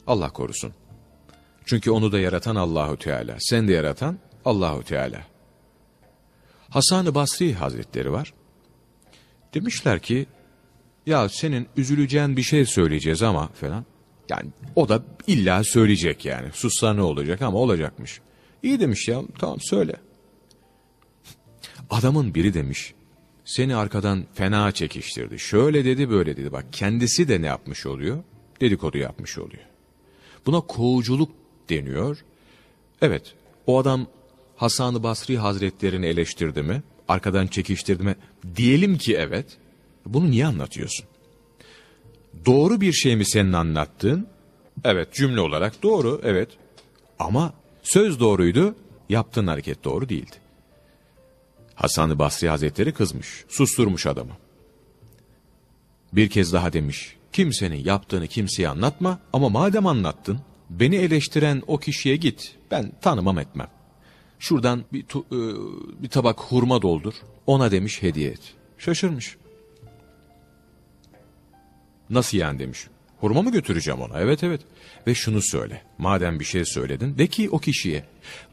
Allah korusun. Çünkü onu da yaratan Allahu Teala, sen de yaratan Allahu Teala. Hasan-ı Basri Hazretleri var. Demişler ki, ya senin üzüleceğin bir şey söyleyeceğiz ama falan. Yani o da illa söyleyecek yani. Sussa ne olacak ama olacakmış. İyi demiş ya, tamam söyle. Adamın biri demiş, seni arkadan fena çekiştirdi. Şöyle dedi böyle dedi. Bak kendisi de ne yapmış oluyor? Dedikodu yapmış oluyor. Buna kovuculuk deniyor. Evet o adam Hasan-ı Basri Hazretlerini eleştirdi mi? Arkadan çekiştirdi mi? Diyelim ki evet. Bunu niye anlatıyorsun? Doğru bir şey mi senin anlattığın? Evet cümle olarak doğru evet. Ama söz doğruydu, yaptığın hareket doğru değildi. Hasan-ı Basri Hazretleri kızmış, susturmuş adamı. Bir kez daha demiş, kimsenin yaptığını kimseye anlatma ama madem anlattın, beni eleştiren o kişiye git. Ben tanımam etmem. Şuradan bir, tu, e, bir tabak hurma doldur. Ona demiş hediye et. Şaşırmış. Nasıl yani demiş. Hurma mı götüreceğim ona? Evet evet. Ve şunu söyle. Madem bir şey söyledin de ki o kişiye.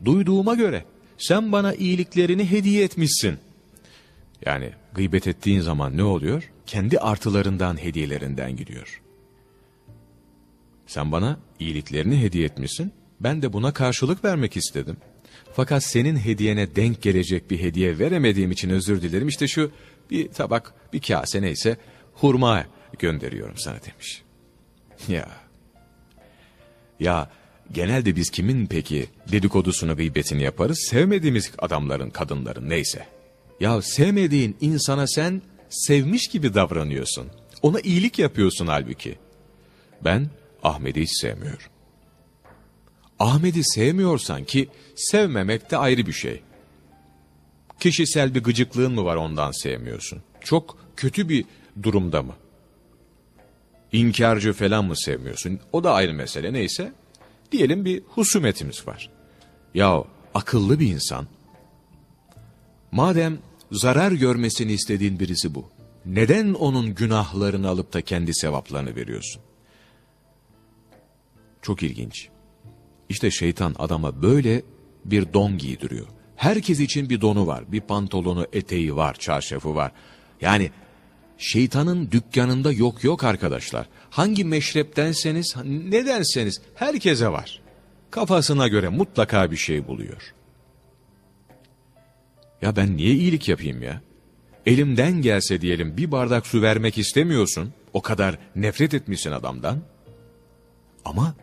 Duyduğuma göre sen bana iyiliklerini hediye etmişsin. Yani gıybet ettiğin zaman ne oluyor? Kendi artılarından hediyelerinden gidiyor. Sen bana iyiliklerini hediye etmişsin. Ben de buna karşılık vermek istedim. Fakat senin hediyene denk gelecek bir hediye veremediğim için özür dilerim. İşte şu bir tabak, bir kase neyse hurma gönderiyorum sana demiş. Ya. Ya genelde biz kimin peki dedikodusunu gıybetini yaparız? Sevmediğimiz adamların, kadınların neyse. Ya sevmediğin insana sen sevmiş gibi davranıyorsun. Ona iyilik yapıyorsun halbuki. Ben Ahmet'i hiç sevmiyorum. Ahmet'i sevmiyorsan ki sevmemek de ayrı bir şey. Kişisel bir gıcıklığın mı var ondan sevmiyorsun? Çok kötü bir durumda mı? İnkarcı falan mı sevmiyorsun? O da ayrı mesele neyse. Diyelim bir husumetimiz var. Ya akıllı bir insan, madem zarar görmesini istediğin birisi bu, neden onun günahlarını alıp da kendi sevaplarını veriyorsun? Çok ilginç. İşte şeytan adama böyle bir don giydiriyor. Herkes için bir donu var, bir pantolonu, eteği var, çarşafı var. Yani şeytanın dükkanında yok yok arkadaşlar. Hangi meşreptenseniz, nedenseniz herkese var. Kafasına göre mutlaka bir şey buluyor. Ya ben niye iyilik yapayım ya? Elimden gelse diyelim bir bardak su vermek istemiyorsun. O kadar nefret etmişsin adamdan. Ama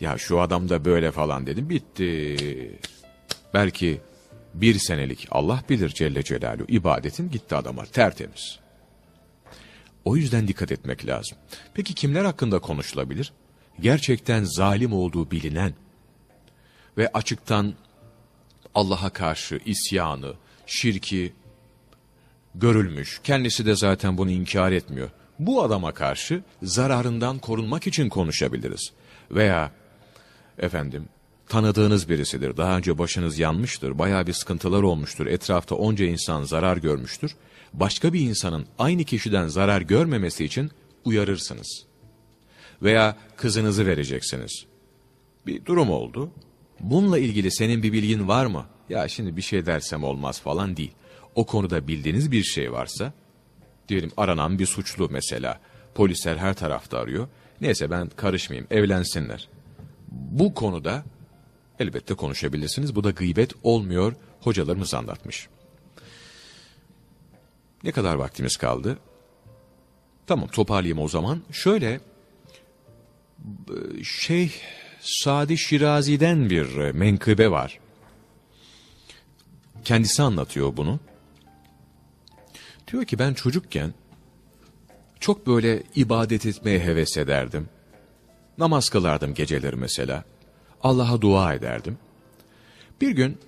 ya şu adam da böyle falan dedim bitti. Belki bir senelik Allah bilir Celle Celaluhu ibadetin gitti adama tertemiz. O yüzden dikkat etmek lazım. Peki kimler hakkında konuşulabilir? Gerçekten zalim olduğu bilinen ve açıktan Allah'a karşı isyanı, şirki görülmüş. Kendisi de zaten bunu inkar etmiyor. Bu adama karşı zararından korunmak için konuşabiliriz. Veya efendim tanıdığınız birisidir. Daha önce başınız yanmıştır. Baya bir sıkıntılar olmuştur. Etrafta onca insan zarar görmüştür. Başka bir insanın aynı kişiden zarar görmemesi için uyarırsınız. Veya kızınızı vereceksiniz. Bir durum oldu. Bununla ilgili senin bir bilgin var mı? Ya şimdi bir şey dersem olmaz falan değil. O konuda bildiğiniz bir şey varsa, diyelim aranan bir suçlu mesela. Polisler her tarafta arıyor. Neyse ben karışmayayım, evlensinler. Bu konuda elbette konuşabilirsiniz. Bu da gıybet olmuyor, hocalarımız anlatmış. Ne kadar vaktimiz kaldı? Tamam toparlayayım o zaman. Şöyle, şey Sadi Şirazi'den bir menkıbe var. Kendisi anlatıyor bunu. Diyor ki ben çocukken çok böyle ibadet etmeye heves ederdim. Namaz kılardım geceleri mesela. Allah'a dua ederdim. Bir gün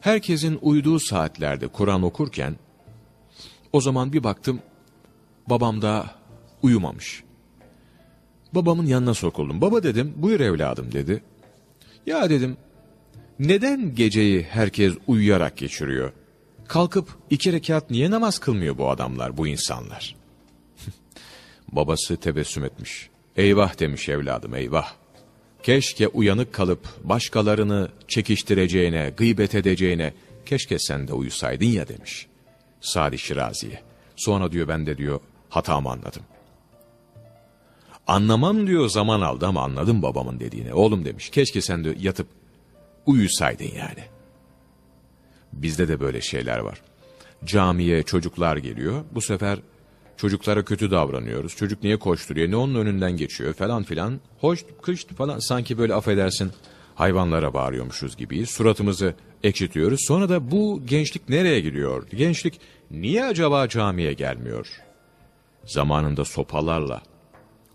herkesin uyuduğu saatlerde Kur'an okurken o zaman bir baktım babam da uyumamış. Babamın yanına sokuldum. Baba dedim buyur evladım dedi. Ya dedim neden geceyi herkes uyuyarak geçiriyor? Kalkıp iki rekat niye namaz kılmıyor bu adamlar, bu insanlar? (laughs) Babası tebessüm etmiş. Eyvah demiş evladım eyvah. Keşke uyanık kalıp başkalarını çekiştireceğine, gıybet edeceğine, keşke sen de uyusaydın ya demiş. Sadi Şirazi'ye. Sonra diyor ben de diyor hatamı anladım. Anlamam diyor zaman aldı ama anladım babamın dediğini. Oğlum demiş keşke sen de yatıp uyusaydın yani. Bizde de böyle şeyler var. Camiye çocuklar geliyor. Bu sefer çocuklara kötü davranıyoruz. Çocuk niye koşturuyor? Ne onun önünden geçiyor falan filan. Hoş kış falan sanki böyle affedersin hayvanlara bağırıyormuşuz gibi. Suratımızı ekşitiyoruz. Sonra da bu gençlik nereye gidiyor? Gençlik niye acaba camiye gelmiyor? Zamanında sopalarla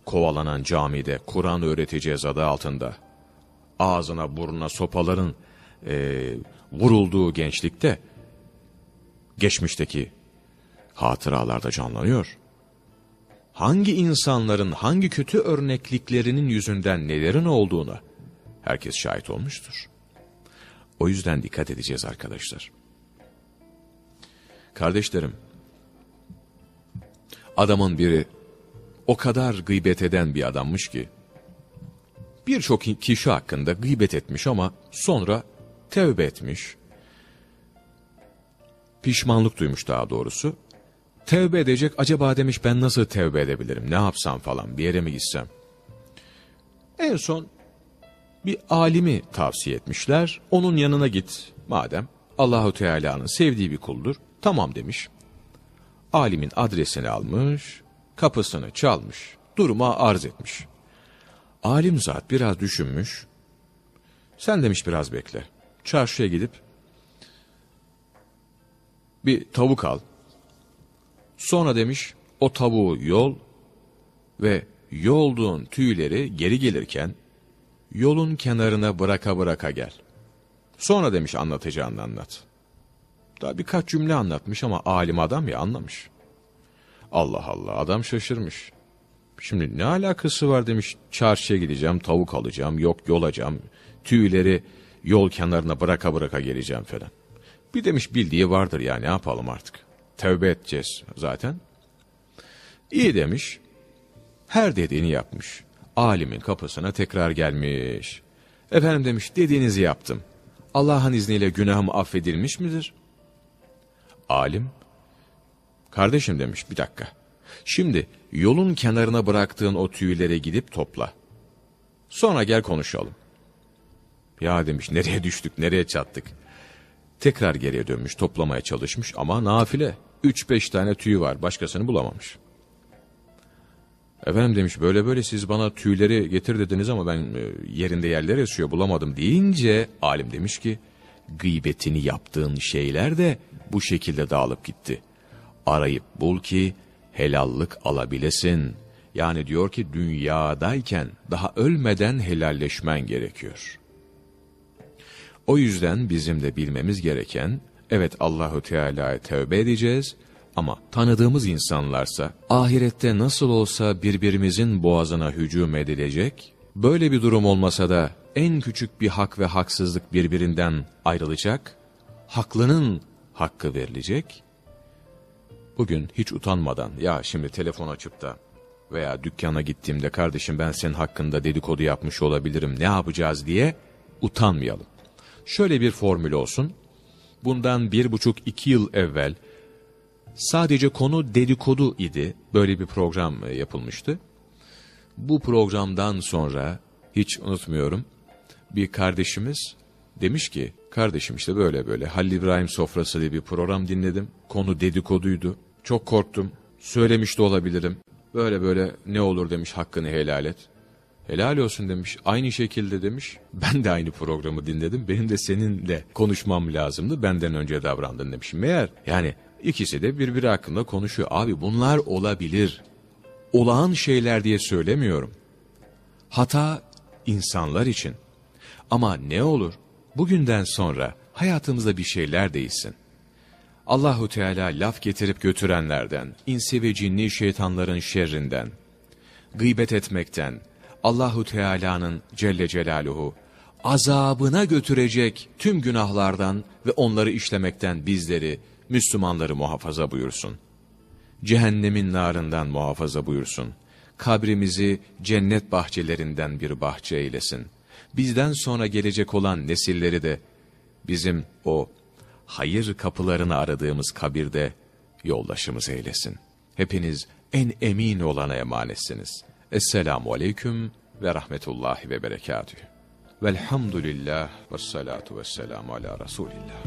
kovalanan camide Kur'an öğreteceğiz adı altında. Ağzına burnuna sopaların e, vurulduğu gençlikte geçmişteki hatıralarda canlanıyor. hangi insanların hangi kötü örnekliklerinin yüzünden nelerin olduğuna herkes şahit olmuştur. O yüzden dikkat edeceğiz arkadaşlar. Kardeşlerim, adamın biri o kadar gıybet eden bir adammış ki, birçok kişi hakkında gıybet etmiş ama sonra tevbe etmiş, pişmanlık duymuş daha doğrusu. Tevbe edecek, acaba demiş ben nasıl tevbe edebilirim, ne yapsam falan, bir yere mi gitsem? En son bir alimi tavsiye etmişler, onun yanına git madem, Allahu Teala'nın sevdiği bir kuldur, tamam demiş. Alimin adresini almış, kapısını çalmış, duruma arz etmiş. Alim zat biraz düşünmüş, sen demiş biraz bekle, çarşıya gidip bir tavuk al. Sonra demiş o tavuğu yol ve yolduğun tüyleri geri gelirken yolun kenarına bıraka bıraka gel. Sonra demiş anlatacağını anlat. Daha birkaç cümle anlatmış ama alim adam ya anlamış. Allah Allah adam şaşırmış. Şimdi ne alakası var demiş çarşıya gideceğim tavuk alacağım yok yolacağım tüyleri yol kenarına bıraka bıraka geleceğim falan. Bir demiş bildiği vardır ya ne yapalım artık. Tevbe edeceğiz zaten. İyi demiş. Her dediğini yapmış. Alimin kapısına tekrar gelmiş. Efendim demiş dediğinizi yaptım. Allah'ın izniyle günahım affedilmiş midir? Alim, kardeşim demiş bir dakika. Şimdi yolun kenarına bıraktığın o tüyleri gidip topla. Sonra gel konuşalım. Ya demiş nereye düştük nereye çattık. Tekrar geriye dönmüş, toplamaya çalışmış ama nafile. Üç beş tane tüyü var, başkasını bulamamış. Efendim demiş böyle böyle siz bana tüyleri getir dediniz ama ben e, yerinde yerler yaşıyor bulamadım deyince alim demiş ki gıybetini yaptığın şeyler de bu şekilde dağılıp gitti. Arayıp bul ki helallık alabilesin. Yani diyor ki dünyadayken daha ölmeden helalleşmen gerekiyor.'' O yüzden bizim de bilmemiz gereken, evet Allahu Teala'ya tövbe edeceğiz. Ama tanıdığımız insanlarsa ahirette nasıl olsa birbirimizin boğazına hücum edilecek, böyle bir durum olmasa da en küçük bir hak ve haksızlık birbirinden ayrılacak, haklının hakkı verilecek. Bugün hiç utanmadan ya şimdi telefon açıp da veya dükkana gittiğimde kardeşim ben senin hakkında dedikodu yapmış olabilirim ne yapacağız? diye utanmayalım. Şöyle bir formül olsun. Bundan bir buçuk iki yıl evvel sadece konu dedikodu idi. Böyle bir program e, yapılmıştı. Bu programdan sonra hiç unutmuyorum bir kardeşimiz demiş ki kardeşim işte böyle böyle Halil İbrahim Sofrası diye bir program dinledim. Konu dedikoduydu. Çok korktum. Söylemiş de olabilirim. Böyle böyle ne olur demiş hakkını helal et. Helal olsun demiş. Aynı şekilde demiş. Ben de aynı programı dinledim. Benim de seninle konuşmam lazımdı. Benden önce davrandın demiş. Meğer yani ikisi de birbiri hakkında konuşuyor. Abi bunlar olabilir. Olağan şeyler diye söylemiyorum. Hata insanlar için. Ama ne olur bugünden sonra hayatımızda bir şeyler değişsin. Allahu Teala laf getirip götürenlerden, insi ve cinni şeytanların şerrinden, gıybet etmekten, Allahu Teala'nın Celle Celaluhu azabına götürecek tüm günahlardan ve onları işlemekten bizleri, Müslümanları muhafaza buyursun. Cehennemin narından muhafaza buyursun. Kabrimizi cennet bahçelerinden bir bahçe eylesin. Bizden sonra gelecek olan nesilleri de bizim o hayır kapılarını aradığımız kabirde yoldaşımız eylesin. Hepiniz en emin olana emanetsiniz.'' Esselamu Aleyküm ve Rahmetullahi ve Berekatühü. Velhamdülillah ve salatu ve selamu ala Resulillah.